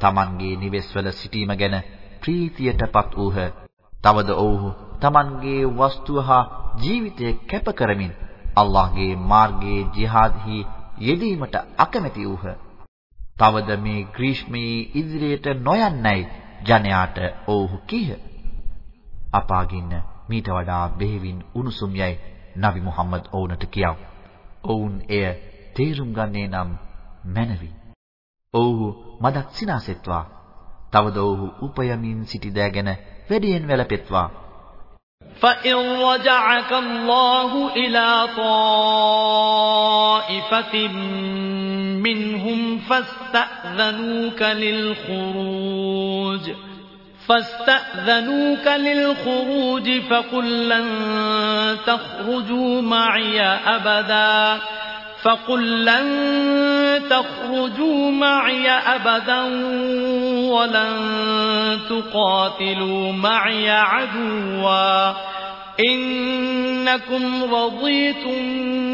Tamanගේ නිවෙස්වල සිටීම ගැන ප්‍රීතියටපත් වූහ. තවද ඔව්හු Tamanගේ වස්තුව හා ජීවිතය කැප කරමින් අල්ලාහ්ගේ මාර්ගයේ ජිහාද්හි යෙදීමට අකමැති වූහ. තවද මේ ග්‍රීෂ්මයේ ඉදිරියට නොයන්නයි ජනයාට ඔව්හු කීහ. අපාගින්න මීට වඩා බෙහෙවින් උණුසුම් යයි නබි මුහම්මද් ඔවුන්ට කියව. ඔවුන් එය තේරුම් ගන්නේ නම් මැනවි. ඔව්හු මදක් සිනාසෙත්වා. තවද ඔව්හු උපයමින් සිටි දෑ ගැන වැඩියෙන් වැළපෙත්වා. فإن رجعك الله إلى طائفة منهم فاستأذنوك للخروج فاستأذنوك للخروج فقل لن تخرجوا معي أبدا. فقل لن تخرجوا معي أبدا ولن تقاتلوا معي عدوا. إنكم رضيتم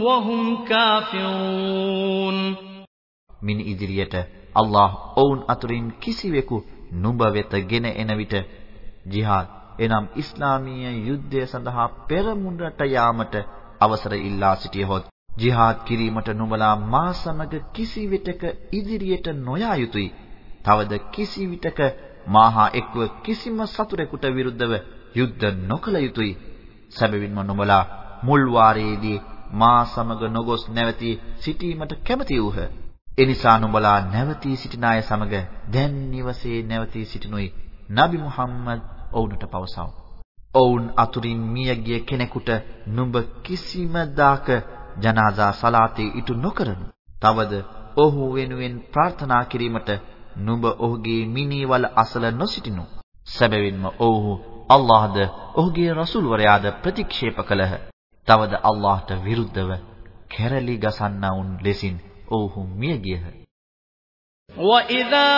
وهم كافرون මින් ඉදිරියට අල්ලාහ් ඔවුන් අතුරින් කිසිවෙකු නුඹ වෙත ගෙන එන විට ජිහාද් එනම් ඉස්ලාමීය යුද්ධය සඳහා පෙරමුණට යාමට අවසර ඉල්ලා සිටියහොත් ජිහාද් කිරීමට නුඹලා මා සමග කිසි විටක ඉදිරියට නොයා යුතුය. තවද කිසි විටක මාහා එක්ව කිසිම සතුරෙකුට විරුද්ධව යුද්ධ නොකළ යුතුය. සැබවින්ම නුඹලා මුල් වාරයේදී මා සමග නොගොස් නැවතී සිටීමට කැමති වූහ. එනිසා නුඹලා නැවතී සිටින අය සමග දැන් නිවසේ නැවතී සිටිනුයි නබි මුහම්මද් ඔවුන්ට පවසව. ඔවුන් අතුරින් මියගිය කෙනෙකුට නුඹ කිසිම දාක ජනාසා සලාතේ ඉටු නොකරනු. තවද ඔහු වෙනුවෙන් ප්‍රාර්ථනා කිරීමට නුඹ ඔහුගේ මිනීවල අසල නොසිටිනු. සැබවින්ම ඔව්හු අල්ලාහ්ද ඔහුගේ රසූල් වරයාද ප්‍රතික්ෂේප කළහ. තවද අල්ලාහ්ට විරුද්ධව කැරලි ගසන්නාවුන් ලෙසින් ඔව්හු මිය ගියහ. وَإِذَا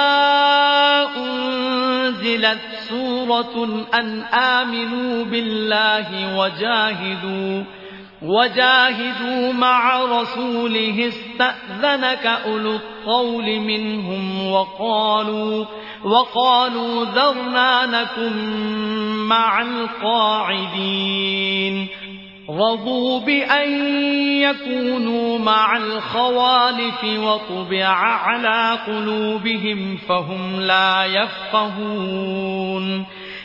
أُنْزِلَتْ سُورَةٌ أَنْ آمِنُوا بِاللَّهِ وَجَاهِدُوا وَجَاهِدُوا مَعَ رَسُولِهِ اسْتَأْذَنَكَ أُولُو الطَّوْلِ مِنْهُمْ وَقَالُوا وَقَالُوا ذَرْنَا نَكُن مَّعَ الْقَاعِدِينَ. رضوا بأن يكونوا مع الخوالف وطبع على قلوبهم فهم لا يفقهون.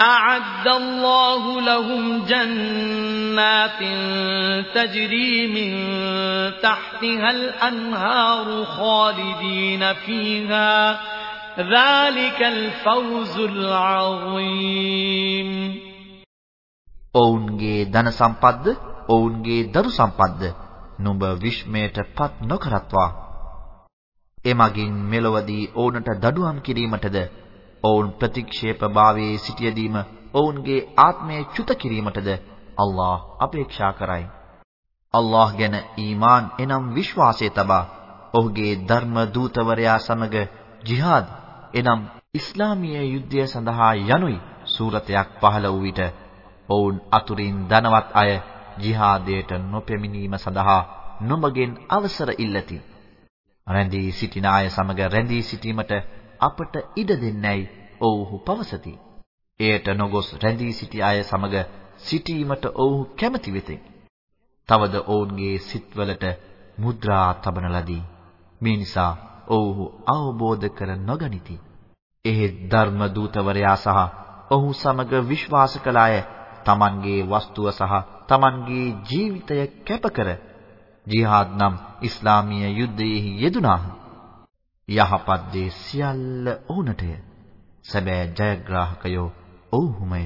أعد الله لهم جنات تجري من تحتها الأنهار خالدين فيها ذلك الفوز العظيم ඔවුන්ගේ ධන සම්පත්ද ඔවුන්ගේ දරු සම්පත්ද නුඹ විශ්මයටපත් නොකරත්වා එමගින් මෙලොවදී ඔවුන්ට දඩුවම් කිරීමටද ඔවුන් ප්‍රතික්ෂේපභාවයේ සිටියදීම ඔවුන්ගේ ආත්මය චුත කිරීමටද අල්ලාහ් අපේක්ෂා කරයි. අල්ලාහ් ගැන ඊමාන් එනම් විශ්වාසය තබා ඔහුගේ ධර්ම දූතවරයා සමග ජිහාද් එනම් ඉස්ලාමීය යුද්ධය සඳහා යනුයි සූරතයක් පහළ වූ විට ඔවුන් අතුරින් ධනවත් අය ජිහාදයට නොපැමිණීම සඳහා නොමගෙන් අවසර ඉල්ලති. රැඳී සිටින අය සමග රැඳී සිටීමට අපට ඉඩ දෙන්නේයි ඔව්හු පවසති. එයට නොගොස් රැඳී සිටි අය සමග සිටීමට ඔව්හු කැමැති වෙති. තවද ඔවුන්ගේ සිත්වලට මුද්‍රා තබන ලදී. මේ නිසා ඔව්හු අවබෝධ කර නොගනිති. එහෙත් ධර්ම දූතවරයා සහ ඔහු සමග විශ්වාස කළ අය තමන්ගේ වස්තුව සහ තමන්ගේ ජීවිතය කැපකර ජිහාද් නම් ඉස්ලාමීය යුද්ධයෙහි යෙදුනාහ. යහපත් දේ සියල්ල ඔවුන්ටය. සැබෑ ජයග්‍රාහකයෝ ඔව්හුමය.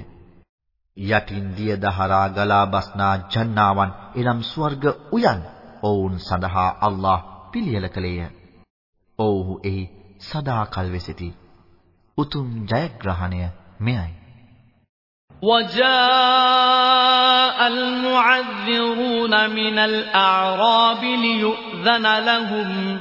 යටින් දිය දහරා ගලා බස්නා ජන්නාවන් එනම් ස්වර්ග උයන් ඔවුන් සඳහා අල්ලාහ් පිළියෙල කළේය. ඔව්හු එහි සදාකල් වෙසිතී. උතුම් ජයග්‍රහණය මෙයයි. وجاء المعذرون من الأعراب ليؤذن لهم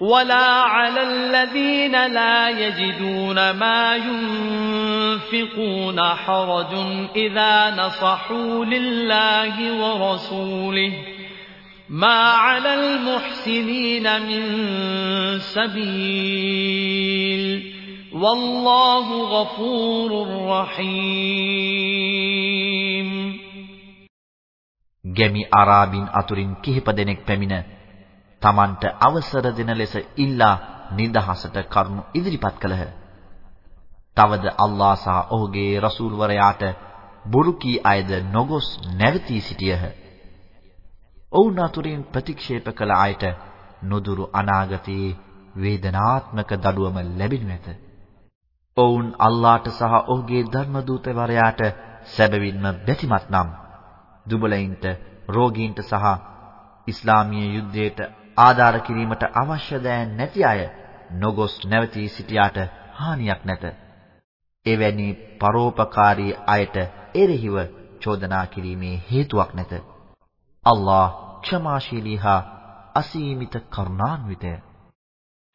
ولا على الذين لا يجدون ما ينفقون حرج إذا نصحوا لله ورسوله ما على المحسنين من سبيل والله غفور رحيم ගැමි අරාබින් අතුරින් කිහිප දෙනෙක් පැමිණ Tamanට අවසර දෙන ලෙස ඉල්ලා නිදහසට කරුණු ඉදිරිපත් කළහ. තවද අල්ලා සහ ඔහුගේ රසූල් වරයාට බොරු කී අයද නොගොස් නැවතී සිටියහ. ඔවුන් අතුරින් ප්‍රතික්ෂේප කළ අයට නොදුරු අනාගතයේ වේදනාත්මක දඩුවම ලැබෙනු ඇත. ඔවුන් අල්ලාහට සහ ඔහුගේ ධර්ම දූතවරයාට සැබවින්ම බැතිමත් නම් දුබලයින්ට රෝගීන්ට සහ ඉස්ලාමීය යුද්ධයට ආධාර කිරීමට අවශ්‍ය දෑ නැති අය නොගොස් නැවතී සිටියාට හානියක් නැත. එවැනි පරෝපකාරී අයට එරෙහිව චෝදනා කිරීමේ හේතුවක් නැත. අල්ලාහ් ක්ෂමාශීලී හා අසීමිත කරුණාන්විතය.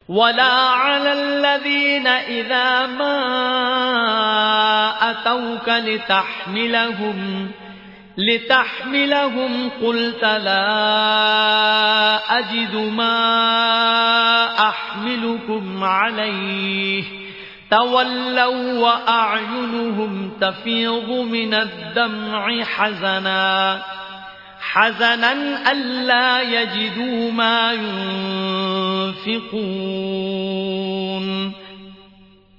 ولا على الذين إذا ما أتوك لتحملهم لتحملهم قلت لا أجد ما أحملكم عليه. تولوا وأعينهم تفيض من الدمع حزنا. حزنا ألا يجدوا ما ينفقون.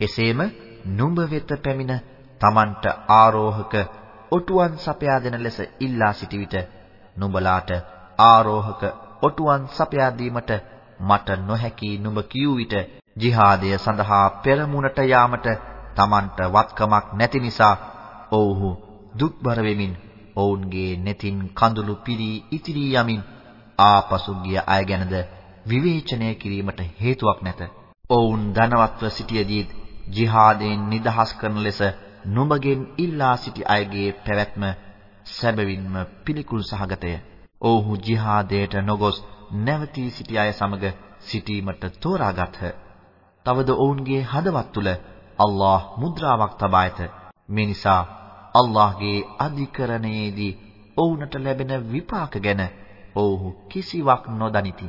එසේම නුඹ වෙත පැමිණ Tamanට ආරෝහක ඔටුවන් සපයා දෙන ලෙස ඉල්ලා සිටි විට නුඹලාට ආරෝහක ඔටුවන් සපයා දීමට මට නොහැකි නුඹ කියූ විට ජිහාදය සඳහා පෙරමුණට යාමට Tamanට වත්කමක් නැති නිසා ඔව්හු දුක්බර වෙමින් ඔවුන්ගේ netin කඳුළු පිරී ඉතිරී යමින් ආපසු ගිය අය ගැනද විවේචනය කිරීමට හේතුවක් නැත. ඔවුන් ධනවත්ව සිටියදී ජිහාදයෙන් නිදහස් කරන ලෙස නුඹගෙන් ඉල්ලා සිටි අයගේ පැවැත්ම සැබවින්ම පිළිකුල් සහගතය. ඔව්හු ජිහාදයට නොගොස් නැවතී සිටි අය සමග සිටීමට තෝරාගත්හ. තවද ඔවුන්ගේ හදවත් තුල අල්ලාහ් මුද්‍රාවක් තබා ඇත. මේ නිසා අල්ලාහ්ගේ අධිකරණයේදී ඔවුන්ට ලැබෙන විපාක ගැන ඔවුහු කිසිවක් නොදනිති.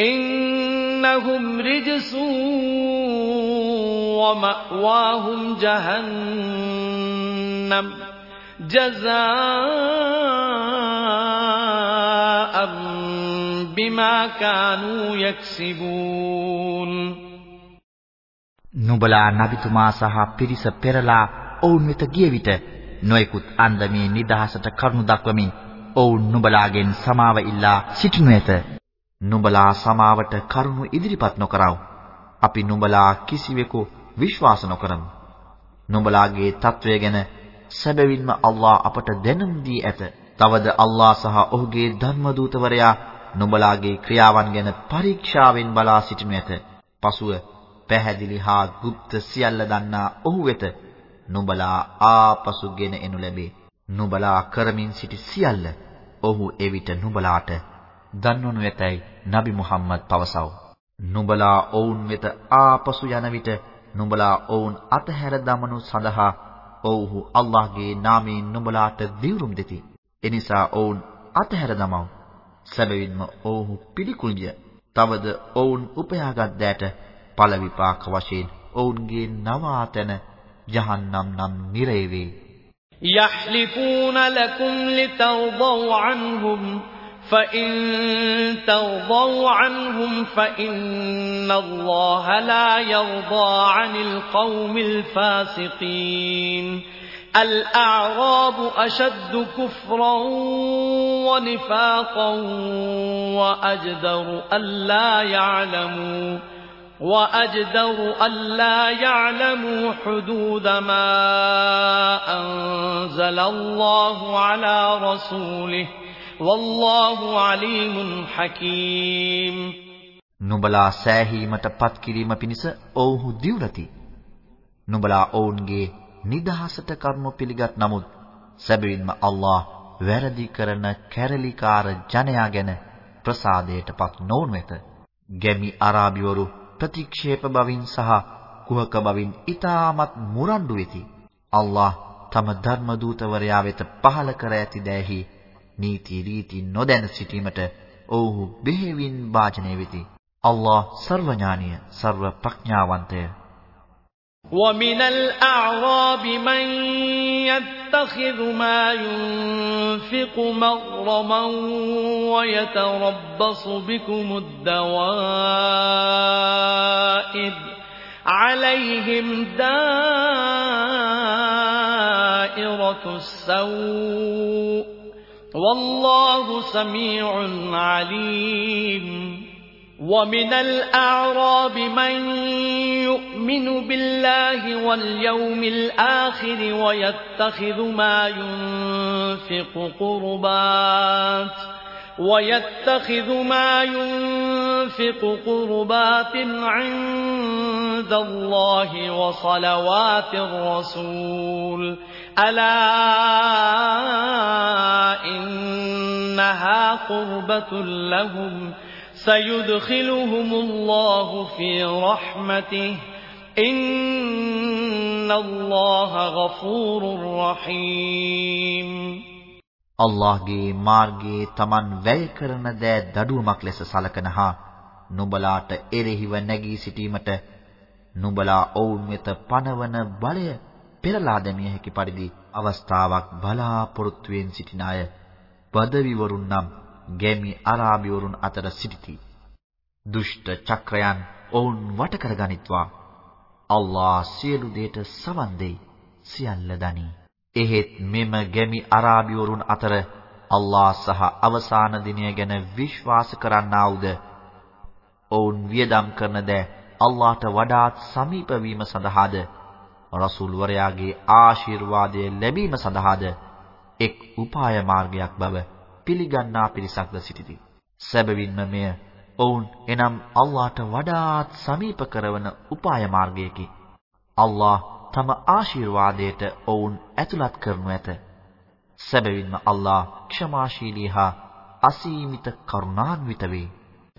إنهم رجس ومأواهم جهنم جزاء بما كانوا يكسبون නුඹලා නබිතුමා සහ පිරිස පෙරලා ඔවුන් වෙත ගිය විට නොයෙකුත් අන්දමේ නිදහසට කරුණු දක්වමින් ඔවුන් නුඹලාගෙන් සමාව ඉල්ලා සිටිනු ඇත. නුඹලා සමාවට කරුණු ඉදිරිපත් නොකරව. අපි නුඹලා කිසිවෙකු විශ්වාස නොකරමු. නුඹලාගේ తත්වය ගැන සැබවින්ම අල්ලා අපට දැනුම් දී ඇත. තවද අල්ලා සහ ඔහුගේ ධර්ම දූතවරයා නුඹලාගේ ක්‍රියාවන් ගැන පරීක්ෂාවෙන් බලා සිටිනු ඇත. පසුව පැහැදිලි හා গুপ্ত සියල්ල දන්නා ඔහු වෙත නුඹලා ආපසුගෙන එනු ලැබේ. නුඹලා කරමින් සිටි සියල්ල ඔහු එවිට නුඹලාට දන්වනු ඇතැයි නබි මුහම්මද් පවසව. නුඹලා ඔවුන් වෙත ආපසු යන විට නුඹලා ඔවුන් අතහැර දමනු සඳහා ඔව්හු අල්ලාහ්ගේ නාමයෙන් නුඹලාට දිවුරුම් දෙති. එනිසා ඔවුන් අතහැර දමව්. සැබවින්ම ඔව්හු පිළිකුල්ය. තවද ඔවුන් උපයාගත් දෑට ඵල විපාක වශයෙන් ඔවුන්ගේ නවාතන ජහන්නම් නම් නිරය වේ. يحلفون لكم لترضوا عنهم فإن ترضوا عنهم فإن الله لا يرضى عن القوم الفاسقين الأعراب أشد كفرا ونفاقا وأجدر ألا يعلموا وأجدر ألا يعلموا حدود ما أنزل الله على رسوله والله عليم حكيم නුඹලා සෑහීමට පත් කිරීම පිණිස ඔවුහු දිවුරති. නුඹලා ඔවුන්ගේ නිදහසට කරුණු පිළිගත් නමුත් සැබවින්ම අල්ලාහ් වැරදි කරන කැරලිකාර ජනයා ගැන ප්‍රසාදයටපත් නොවනු ඇත. ගැමි අරාබිවරු ප්‍රතික්ෂේප බවින් සහ කුහක බවින් ඊටමත් මුරණ්ඩු වෙති. අල්ලාහ් තම ධර්ම දූතවරයා වෙත පහල කර ඇති දෑහි නීති රීති නොදැන සිටීමට ඔව්හු බෙහෙවින් වාජනය වෙති. අල්ලාහ් සර්වඥානීය සර්ව ප්‍රඥාවන්තය. ومن الأعراب من يتخذ ما ينفق مغرما ويتربص بكم الدوائر عليهم دائرة السوء والله سميع عليم. ومن الأعراب من يؤمن بالله واليوم الآخر ويتخذ ما ينفق قربات ويتخذ ما ينفق قربات عند الله وصلوات الرسول. ألا إنها قربة لهم سيدخلهم الله في رحمته إن الله غفور رحيم අල්ලාහ්ගේ මාර්ගයේ Taman වැය කරන දෑ දඩුවමක් ලෙස සලකන හා නුඹලාට එරෙහිව නැගී සිටීමට නුඹලා ඔවුන් වෙත පනවන බලය පෙරලා දැමිය හැකි පරිදි අවස්ථාවක් බලාපොරොත්තුෙන් සිටින අය බදවිවරුන් නම් ගැමි අරාබිවරුන් අතර සිටිති. දුෂ්ට චක්‍රයන් ඔවුන් වට කරගනිත්වා. අල්ලා සියලු දේට සවන් දෙයි. සියල්ල දනි. එහෙත් මෙම ගැමි අරාබිවරුන් අතර අල්ලා සහ අවසාන දිනය ගැන විශ්වාස කරන්නා වූද ඔවුන් වියදම් කරන ද අල්ලාහට වඩාත් සමීප වීම සඳහාද රසූල් වරයාගේ ආශිර්වාදය ලැබීම සඳහාද එක් උපාය මාර්ගයක් බව පිළිගන්නා පිරිසක්ද සිටිති. සැබවින්ම මෙය ඔවුන් එනම් අල්ලාහට වඩාත් සමීප කරවන උපාය මාර්ගයකි. අල්ලාහ තම ආශිර්වාදයට ඔවුන් ඇතුළත් කරනු ඇත. සැබවින්ම අල්ලාහ ක්ෂමාශීලී හා අසීමිත කරුණාන්විත වේ.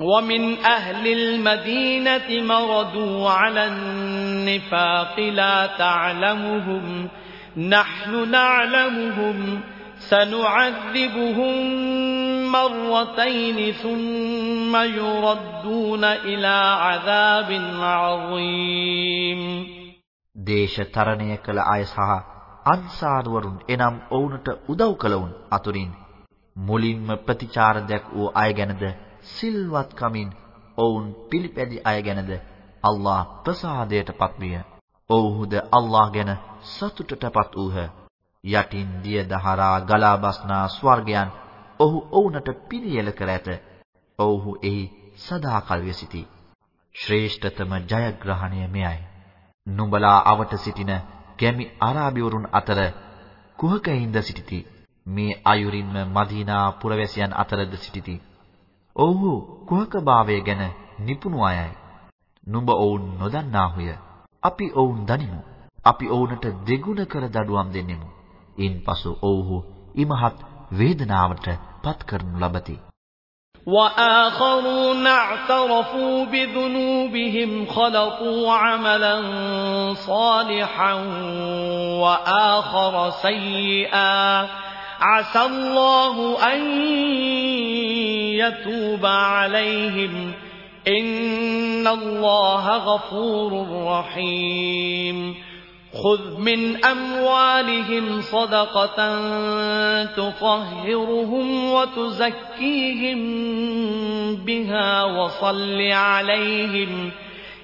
ومن أهل المدينة مردوا على النفاق لا تعلمهم نحن نعلمهم سنعذبهم مرتين ثم يردون إلى عذاب عظيم දේශ තරණය කළ අය සහ අන්සාරවරුන් එනම් ඔවුන්ට උදව් කළවුන් අතුරින් මුලින්ම ප්‍රතිචාර දැක් වූ අය ගැනද සිල්වත් කමින් ඔවුන් පිළිපැදි අය ගැනද අල්ලාහ් ප්‍රසාදයටපත් විය. ඔව්හුද අල්ලාහ් ගැන සතුටටපත් වූහ. යටින් දිය දහරා ගලා බස්නා ස්වර්ගයන් ඔහු ඔවුන්ට පිළියෙල කර ඇත. ඔව්හු එහි සදාකල් සිටී. ශ්‍රේෂ්ඨතම ජයග්‍රහණය මෙයයි. නුඹලා අවට සිටින ගැමි අරාබිවරුන් අතර කුහකයින්ද සිටිති. මේ අයුරින්ම මදීනා පුරවැසියන් අතරද සිටිති. ඔව්හු කුහකභාවය ගැන නිපුණු අයයි. නුඹ ඔවුන් නොදන්නාහුය. අපි ඔවුන් දනිමු. අපි ඔවුන්ට දෙගුණ කර දඩුවම් දෙන්නෙමු. ඉන්පසු ඔව්හු ඉමහත් වේදනාවට පත් කරනු ලබති. وآخرون اعترفوا بذنوبهم خلطوا عملا صالحا وآخر سيئا عسى الله أن يتوب عليهم. إن الله غفور رحيم. خذ من أموالهم صدقة تطهرهم وتزكيهم بها وصل عليهم.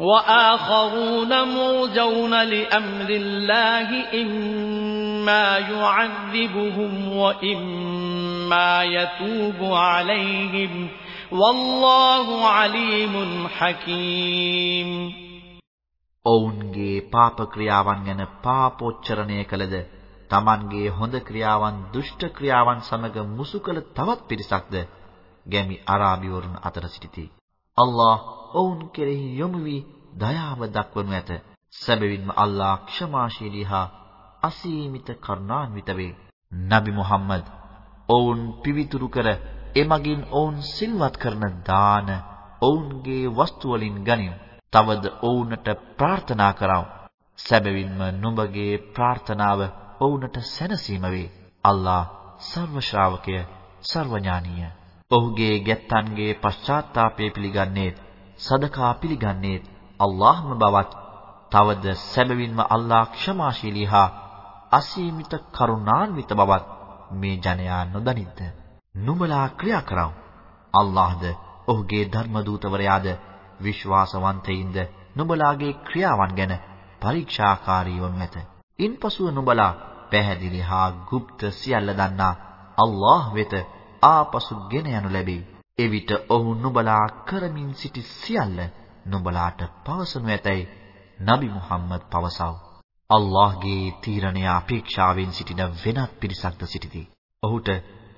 وآخرون مرجون لأمر الله إما يعذبهم وإما يتوب عليهم والله عليم حكيم ඔවුන්ගේ පාප ක්‍රියාවන් ගැන පාපෝච්චරණය කළද Tamanගේ හොඳ ක්‍රියාවන් දුෂ්ට ක්‍රියාවන් සමග මුසු කළ තවත් පිරිසක්ද ගැමි අරාබිවරුන් අතර සිටිති. අල්ලාහ් ඔවුන් කෙරෙහි යොමු වී දයාව දක්වනු ඇත. සැබවින්ම අල්ලාහ් ක්ෂමාශීලී හා අසීමිත කරුණාන්විත වේ. නබි මුහම්මද් ඔවුන් පිවිතුරු කර එමගින් ඔවුන් සිල්වත් කරන දාන ඔවුන්ගේ වස්තු වලින් ගනිමු. තවද ඔවුන්ට ප්‍රාර්ථනා කරව. සැබවින්ම නුඹගේ ප්‍රාර්ථනාව ඔවුන්ට සැනසීම වේ. අල්ලා සර්ව ශ්‍රාවකය සර්වඥානීය. ඔහුගේ ගැත්තන්ගේ පශ්චාත්තාපය පිළිගන්නේත් සදකා පිළිගන්නේත් අල්ලාහ්ම බවත් තවද සැබවින්ම අල්ලාහ් ක්ෂමාශීලී හා අසීමිත කරුණාන්විත බවත් මේ ජනයා නොදනිද්ද නුඹලා ක්‍රියා කරව අල්ලාහ්ද ඔහුගේ ධර්ම දූතවරයාද විශ්වාසවන්තයින්ද නුඹලාගේ ක්‍රියාවන් ගැන පරීක්ෂාකාරී වනු ඇත. ඉන්පසුව නුඹලා පැහැදිලි හා গুপ্ত සියල්ල දන්නා අල්ලාහ් වෙත ආපසු ගෙන යනු ලැබේ. එවිට ඔහු නුඹලා කරමින් සිටි සියල්ල නුඹලාට පවසනු ඇතැයි නබි මුහම්මද් පවසව. අල්ලාහ්ගේ තීරණය අපේක්ෂාවෙන් සිටින වෙනත් පිරිසක්ද සිටිති. ඔහුට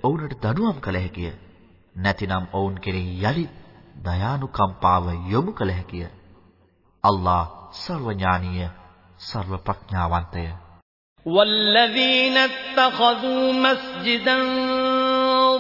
ඔවුන්ට දඩුවම් කළ හැකිය. නැතිනම් ඔවුන් කෙරෙහි යලි දයානුකම්පාව යොමු කළ හැකිය. අල්ලාහ් සර්වඥානීය සර්ව ප්‍රඥාවන්තය. والذين اتخذوا مسجدا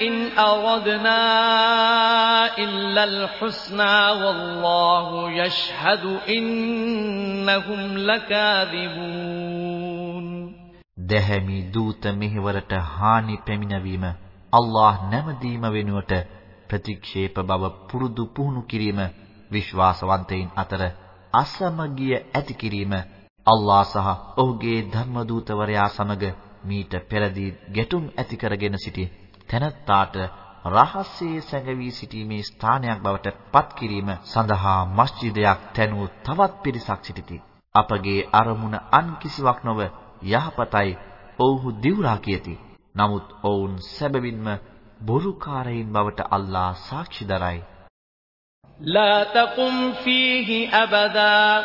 إن أردنا إلا الحسنى والله يشهد إنهم لكاذبون දැහැමි දූත මෙහෙවරට හානි පැමිණවීම අල්ලාහ් නැමදීම වෙනුවට ප්‍රතික්ෂේප බව පුරුදු පුහුණු කිරීම විශ්වාසවන්තයින් අතර අසමගිය ඇති කිරීම අල්ලාහ් සහ ඔහුගේ ධර්ම දූතවරයා සමග මීට පෙරදී ගැටුම් ඇති කරගෙන සිටි තැනැත්තාට රහස්‍යයේ සැඟවී සිටීමේ ස්ථානයක් බවට පත් කිරීම සඳහා මස්ජිදයක් තැනූ තවත් පිරිසක් සිටිති. අපගේ අරමුණ අන් කිසිවක් නොව යහපතයි ඔව්හු දිවුරා කියති. නමුත් ඔවුන් සැබවින්ම බොරුකාරයින් බවට අල්ලා සාක්ෂි දරයි. لا تقم فيه أبدا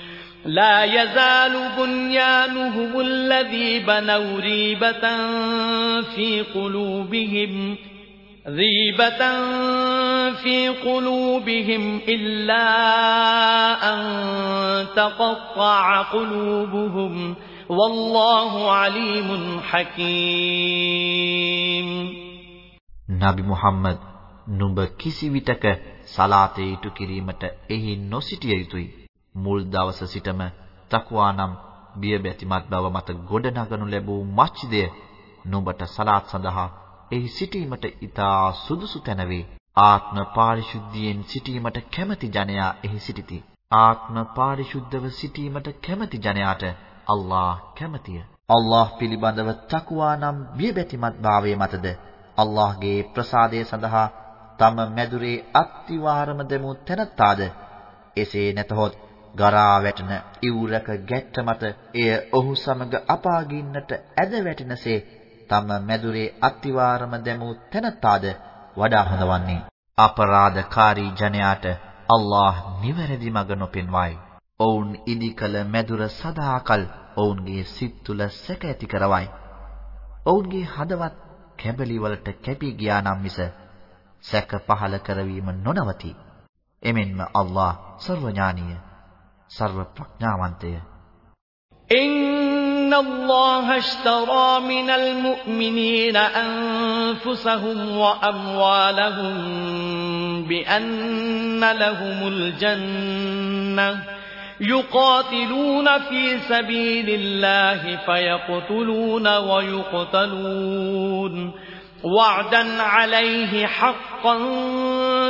لا يزال بنيانهم الذي بنوا ريبة في قلوبهم ريبة في قلوبهم إلا أن تقطع قلوبهم والله عليم حكيم نبي محمد නුඹ කිසි විටක සලාතේ ඉටු කිරීමට එහි නොසිටිය යුතුය. මුල් දවස සිටම තක්වා නම් බියබැතිමත් බව මත ගොඩනගනු ලැබූ මස්ජිදය නුඹට සලාත් සඳහා එහි සිටීමට ඊටා සුදුසු තැන වේ. ආත්ම පාරිශුද්ධියෙන් සිටීමට කැමැති ජනයා එහි සිටිති. ආත්ම පාරිශුද්ධව සිටීමට කැමැති ජනයාට අල්ලාහ් කැමැතිය. අල්ලාහ් පිළිබඳව තක්වා නම් බියබැතිමත් භාවයේ මතද අල්ලාහ්ගේ ප්‍රසාදය සඳහා තම මැදුරේ අත්තිවාරම දෙමු තැනත්තාද එසේ නැතහොත් ගරා වැටෙන ඉවුරක ගැට්ට මත එය ඔහු සමග අපාගින්නට ඇද වැටෙනසේ තම මැදුරේ අත්තිවාරම දැමූ තැනත්තාද වඩා හොඳ වන්නේ අපරාධකාරී ජනයාට අල්ලාහ් නිවැරදි මඟ නොපෙන්වයි. ඔවුන් ඉදිකල මැදුර සදාකල් ඔවුන්ගේ සිත් තුළ සැක ඇති කරවයි. ඔවුන්ගේ හදවත් කැබලි වලට කැපී ගියා නම් මිස සැක පහල කරවීම නොනවති. එමෙන්ම අල්ලාහ් සර්වඥානීය සර්ව ප්‍රඥාවන්තය إن الله اشترى من المؤمنين أنفسهم وأموالهم بأن لهم الجنة يقاتلون في سبيل الله فيقتلون ويقتلون وعدا عليه حقا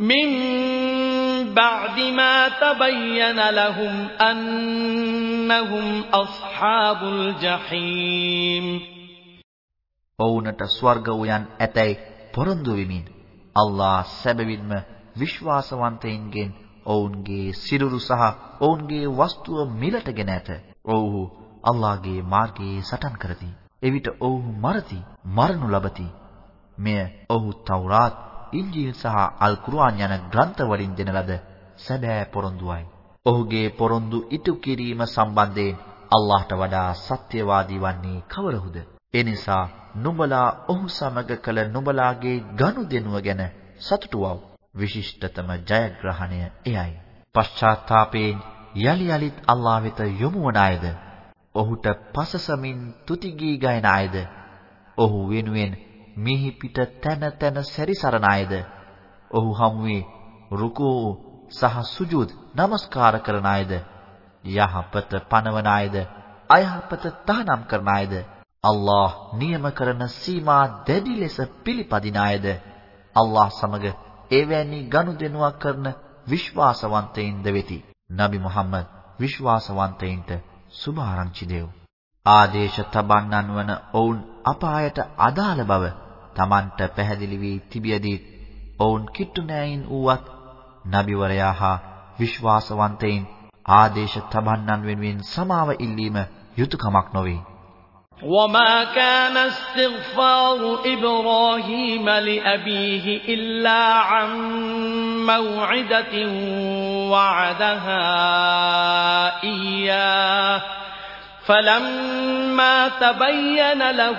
من بعد ما تبين لهم أنهم أصحاب الجحيم ඔවුනට ස්වර්ග උයන් ඇතැයි පොරොන්දු වෙමින් අල්ලා සැබවින්ම විශ්වාසවන්තයින්ගෙන් ඔවුන්ගේ සිරුරු සහ ඔවුන්ගේ වස්තුව මිලටගෙන ඇත. ඔව්හු අල්ලාහගේ මාර්ගයේ සටන් කරති. එවිට ඔවුහු මරති, මරනු ලබති. මෙය ඔහු තවුරාත්, ඉන්ජීල් සහ අල් කුර්ආන් යන ග්‍රන්ථ වලින් දෙන ලද සැබෑ පොරොන්දුවයි. ඔහුගේ පොරොන්දු ඉටු කිරීම සම්බන්ධයෙන් අල්ලාහට වඩා සත්‍යවාදී වන්නේ කවරහුද? එනිසා නුඹලා ඔහු සමග කළ නුඹලාගේ ගනුදෙනුව ගැන සතුටු වව්. විශිෂ්ටතම ජයග්‍රහණය එයයි. පශ්චාත්තාපයෙන් යලි යලිත් අල්ලාහ වෙත යොමු වන අයද ඔහුට පසසමින් තුති ගී ගයන අයද ඔහු වෙනුවෙන් මිහි පිට තන තන සැරිසරන අයද ඔහු හමුවේ රුකූ සහ සුජූද් নমස්කාර කරන අයද යහපත පනවන අයද අයහපත තහනම් කරන අයද අල්ලාහ් නියම කරන සීමා දැඩි ලෙස පිළිපදින අයද අල්ලාහ් සමග එවැනි ගනුදෙනුවක් කරන විශ්වාසවන්තයින්ද වෙති. නබි මුහම්මද් විශ්වාසවන්තයින්ට සුභාරංචි දෙව්. ආදේශ තබන්නන් වන ඔවුන් අපායට අදාළ බව Tamanට පැහැදිලි වී තිබියදී ඔවුන් කිට්ටු නෑයින් ඌවත් නබිවරයා හා විශ්වාසවන්තයින් ආදේශ තබන්නන් වෙනුවෙන් සමාව ඉල්ලීම යුතුයකමක් නොවේ. وما كان استغفار إبراهيم لأبيه إلا عن موعدة وعدها إياه فلما تبين له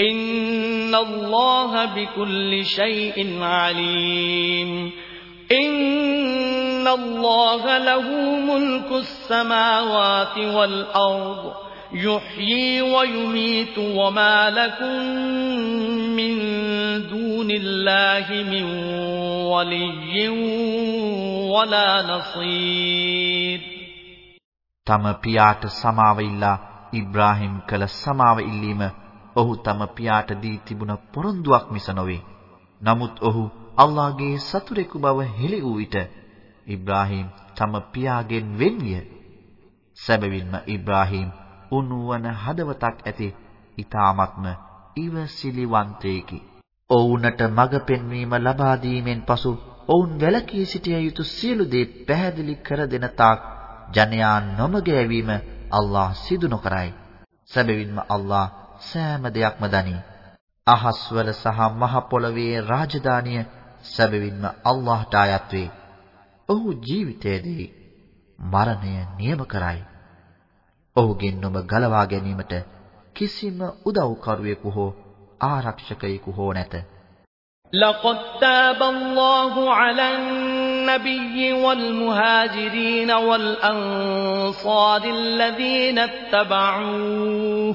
إن الله بكل شيء عليم إن الله له ملك السماوات والأرض يحيي ويميت وما لكم من دون الله من ولي ولا نصير තම පියාට සමාව ඉල්ලා ඉබ්‍රාහීම් කළ සමාව ඉල්ලීම ඔහු තම පියාට දී තිබුණ පොරොන්දුවක් මිස නොවේ. නමුත් ඔහු අල්ලාහගේ සතුරෙකු බව හෙළි වූ විට ඉබ්‍රාහීම් තම පියාගෙන් වෙන්විය. සැබවින්ම ඉබ්‍රාහීම් උණුවන හදවතක් ඇති ඊ타මත්ම ඉවසිලිවන්තයෙකි. ඔවුන්ට මඟ පෙන්වීම ලබා දීමෙන් පසු ඔවුන් වැළකී සිටිය යුතු සියලු දේ පැහැදිලි කර දෙන තාක් ජනයා නොමග යැවීම අල්ලාහ් සිදු නොකරයි. සැබවින්ම අල්ලාහ් සෑම දෙයක්ම දනී. අහස්වල සහ මහ පොළවේ රාජධානිය සැබවින්ම අල්ලාහ්ට අයත් වේ. ඔහු ජීවිතයේදී මරණය නියම කරයි. ඔහුගෙන් ඔබ ගලවා ගැනීමට කිසිම උදව්කරුවෙකු හෝ ආරක්ෂකයෙකු හෝ නැත. لقد تاب الله على النبي والمهاجرين والأنصار الذين اتبعوه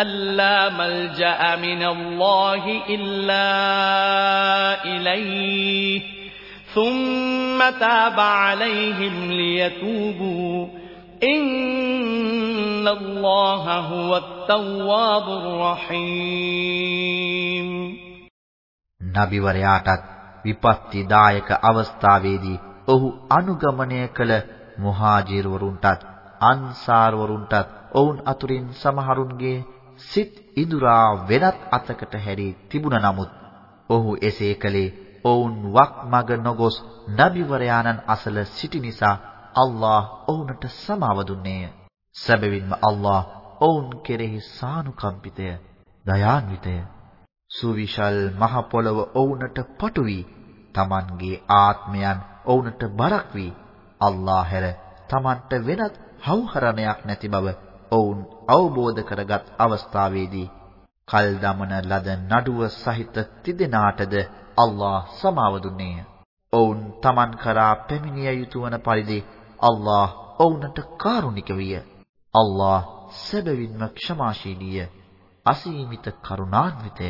أن لا ملجأ من الله إلا إليه ثم تاب عليهم ليتوبوا إن الله هو التواب الرحيم نبي ورياتت විපත්තිදායක අවස්ථාවේදී ඔහු අනුගමනය කළ මුහාජිරවරුන්ටත් අන්සාරවරුන්ටත් ඔවුන් අතුරින් සමහරුන්ගේ සිත් ඉදුරා වෙනත් අතකට හැරී තිබුණ නමුත් ඔහු එසේ කළේ ඔවුන් වක් මග නොගොස් නබිවරයාණන් අසල සිටි නිසා අල්ලාහ් ඔවුන්ට සමාව දුන්නේය. සැබවින්ම අල්ලාහ් ඔවුන් කෙරෙහි සානුකම්පිතය, දයාන්විතය. සුවිශල් මහ පොළව ඔවුන්ට පටු වී Tamanගේ ආත්මයන් ඔවුන්ට බරක් වී අල්ලාහ හැර Tamanට වෙනත් හවුහරණයක් නැති බව ඔවුන් අවබෝධ කරගත් අවස්ථාවේදී කල් දමන ලද නඩුව සහිත තිදෙනාටද අල්ලාහ සමාව දුන්නේය. ඔවුන් Taman කරා පැමිණිය යුතු වන පරිදි අල්ලාහ ඔවුන්ට කාරුණික විය. අල්ලාහ සැබවින්ම ක්ෂමාශීලීය, අසීමිත කරුණාන්විතය.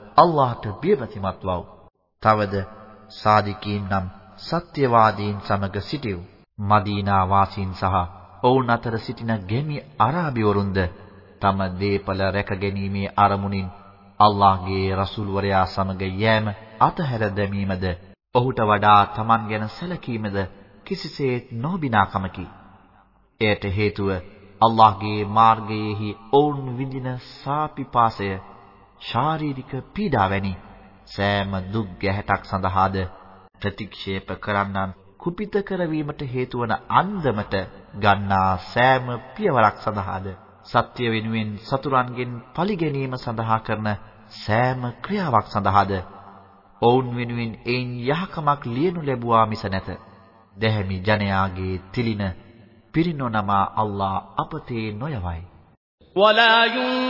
අල්ලාහට බියපැතිමත් වව්. තවද සාදිකීන් නම් සත්‍යවාදීන් සමග සිටිව්. මදීනා වාසීන් සහ ඔවුන් අතර සිටින ගැමි අරාබිවරුන්ද තම දීපල රැකගැනීමේ අරමුණින් අල්ලාහ්ගේ රසූල් වරයා සමග යෑම අතහැර දැමීමද ඔහුට වඩා Taman ගැන සැලකීමද කිසිසේත් නොබිනාකමකි. එයට හේතුව අල්ලාහ්ගේ මාර්ගයේහි ඔවුන් විඳින සාපිපාසය ශාරීරික පීඩා වැනි සෑම දුක් ගැහැටක් සඳහාද ප්‍රතික්ෂේප කරන්නන් කුපිත කරවීමට හේතු වන අන්දමට ගන්නා සෑම පියවරක් සඳහාද සත්‍ය වෙනුවෙන් සතුරන්ගෙන් පරිගැනීම සඳහා කරන සෑම ක්‍රියාවක් සඳහාද ඔවුන් වෙනුවෙන් එයින් යහකමක් ලියනු ලැබුවා මිස නැත. දැහැමි ජනයාගේ තිලින පිරිනොනමා අල්ලා අපතේ නොයවයි. ولا ينفع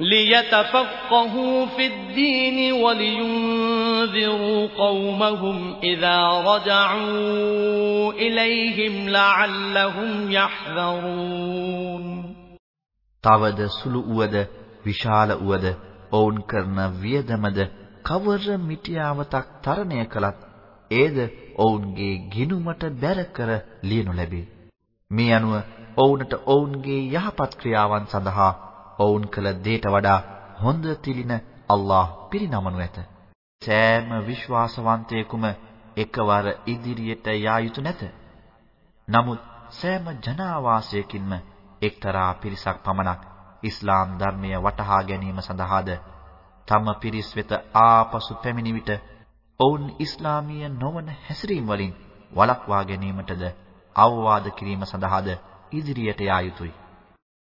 ليتفقهوا في الدين ولينذروا قومهم إذا رجعوا إليهم لعلهم يحذرون තවද සුළු උවද විශාල උවද ඔවුන් කරන වියදමද කවර මිටියාවතක් තරණය කළත් ඒද ඔවුන්ගේ ගිනුමට බැර කර ලියනු ලැබේ. මේ අනුව ඔවුන්ට ඔවුන්ගේ යහපත් ක්‍රියාවන් සඳහා ඔවුන් කළ දේට වඩා හොඳ තිලින අල්ලාහ් පිරිනමනු ඇත. සෑම විශ්වාසවන්තයෙකුම එකවර ඉදිරියට යා යුතු නැත. නමුත් සෑම ජනාවාසයකින්ම එක්තරා පිරිසක් පමණක් ඉස්ලාම් ධර්මය වටහා ගැනීම සඳහාද තම පිරිස් වෙත ආපසු පැමිණි විට ඔවුන් ඉස්ලාමීය නොවන හැසිරීම් වලින් වළක්වා ගැනීමටද අවවාද කිරීම සඳහාද ඉදිරියට යා යුතුය.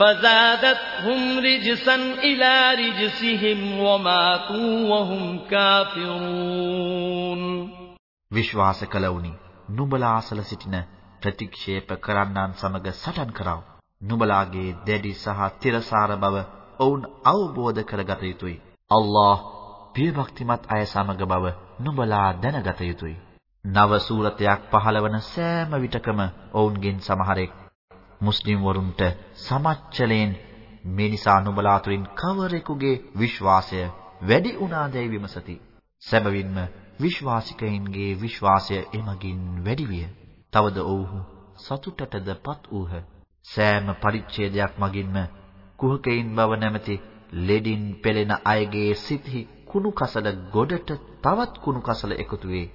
فزادتهم رجسا إلى رجسهم وماتوا وهم كافرون විශ්වාස කළවුනි නුඹලා අසල සිටින ප්‍රතික්ෂේප කරන්නන් සමග සටන් කරව. නුඹලාගේ දැඩි සහ තිරසාර බව ඔවුන් අවබෝධ කරගත යුතුය. අල්ලාහ් ප්‍රියභක්තිමත් අය සමග බව නුඹලා දැනගත යුතුය. නව සූරතයක් පහළවන සෑම විටකම ඔවුන්ගෙන් සමහරෙක් මුස්ලිම් වරුන්ට සමච්චලයෙන් මේ නිසා නුඹලා අතුරින් කවරෙකුගේ විශ්වාසය වැඩි වුණාදැයි විමසති. සැබවින්ම විශ්වාසිකයින්ගේ විශ්වාසය එමගින් වැඩි විය. තවද ඔව්හු සතුටටදපත් වූහ. සෑම පරිච්ඡේදයක් මගින්ම කුහකයින් බව නැමැති ලෙඩින් පෙළෙන අයගේ සිතෙහි කුණු කසල ගොඩට තවත් කුණු කසල එකතු වේ.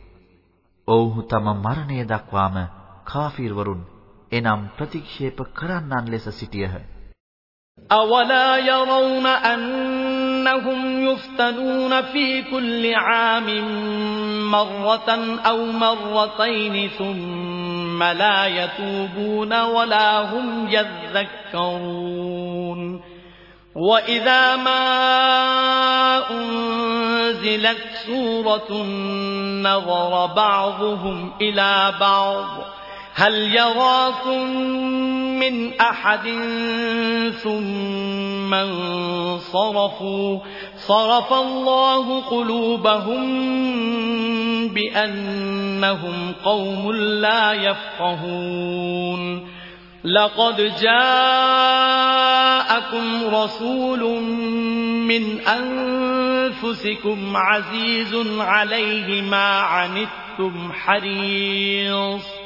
ඔව්හු තම මරණය දක්වාම කාෆිර් වරුන් එනම් ප්‍රතික්ෂේප කරන්නන් ලෙස සිටියහ. أولا يرون أنهم يفتنون في كل عام مرة أو مرتين ثم لا يتوبون ولا هم يذكرون وإذا ما أنزلت سورة نظر بعضهم إلى بعض هل يراكم من أحد ثم انصرفوا؟ صرف الله قلوبهم بأنهم قوم لا يفقهون. لقد جاءكم رسول من أنفسكم عزيز عليه ما عنتم حريص.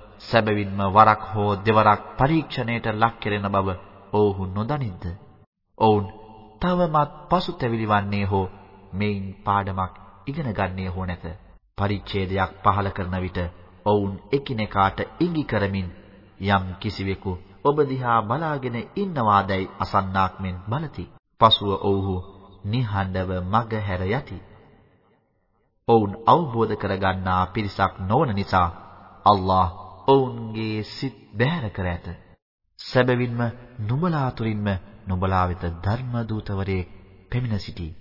සැබවින්ම වරක් හෝ දෙවරක් පරීක්ෂණයට ලක් කෙරෙන බව ඔවුහු නොදනිද්ද? ඔවුන් තවමත් පසුතැවිලි වන්නේ හෝ මේන් පාඩමක් ඉගෙන ගන්නේ හෝ නැත. පරිච්ඡේදයක් පහල කරන විට ඔවුන් එකිනෙකාට ඉඟි කරමින් යම් කිසිවෙකු ඔබ දිහා බලාගෙන ඉන්නවාදැයි අසන්නාක් මෙන් බලති. පසුව ඔව්හු නිහඬව මග හැර යති. ඔවුන් අවබෝධ කරගන්නා පිරිසක් නොවන නිසා අල්ලාහ් ඔවුන්ගේ සිත් බැහැර කර ඇත. සැබවින්ම නුඹලා තුලින්ම නුඹලා වෙත ධර්ම දූතවරයෙක් පැමිණ සිටී.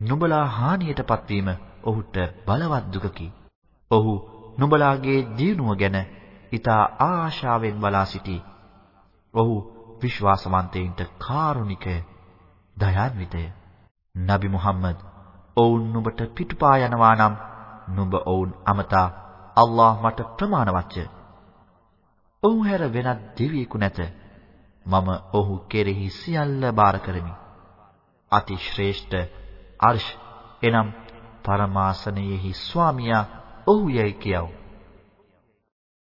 නුඹලා හානියටපත් වීම ඔහුට බලවත් දුකකි. ඔහු නුඹලාගේ දියුණුව ගැන ඊතා ආශාවෙන් බලා සිටී. ඔහු විශ්වාසවන්තයින්ට කාරුණිකය, දයාන්විතය. නබි මුහම්මද් ඔවුන් නුඹට පිටුපා යනවා නම් නුඹ ඔවුන් අමතා අල්ලාහ් මට ප්‍රමාණවත්ය. ඔහු හැර වෙනත් දෙවියෙකු නැත. මම ඔහු කෙරෙහි සියල්ල බාර කරමි. අති ශ්‍රේෂ්ඨ අර්ෂ් එනම් පරමාසනයෙහි ස්වාමියා ඔහු යයි කියව.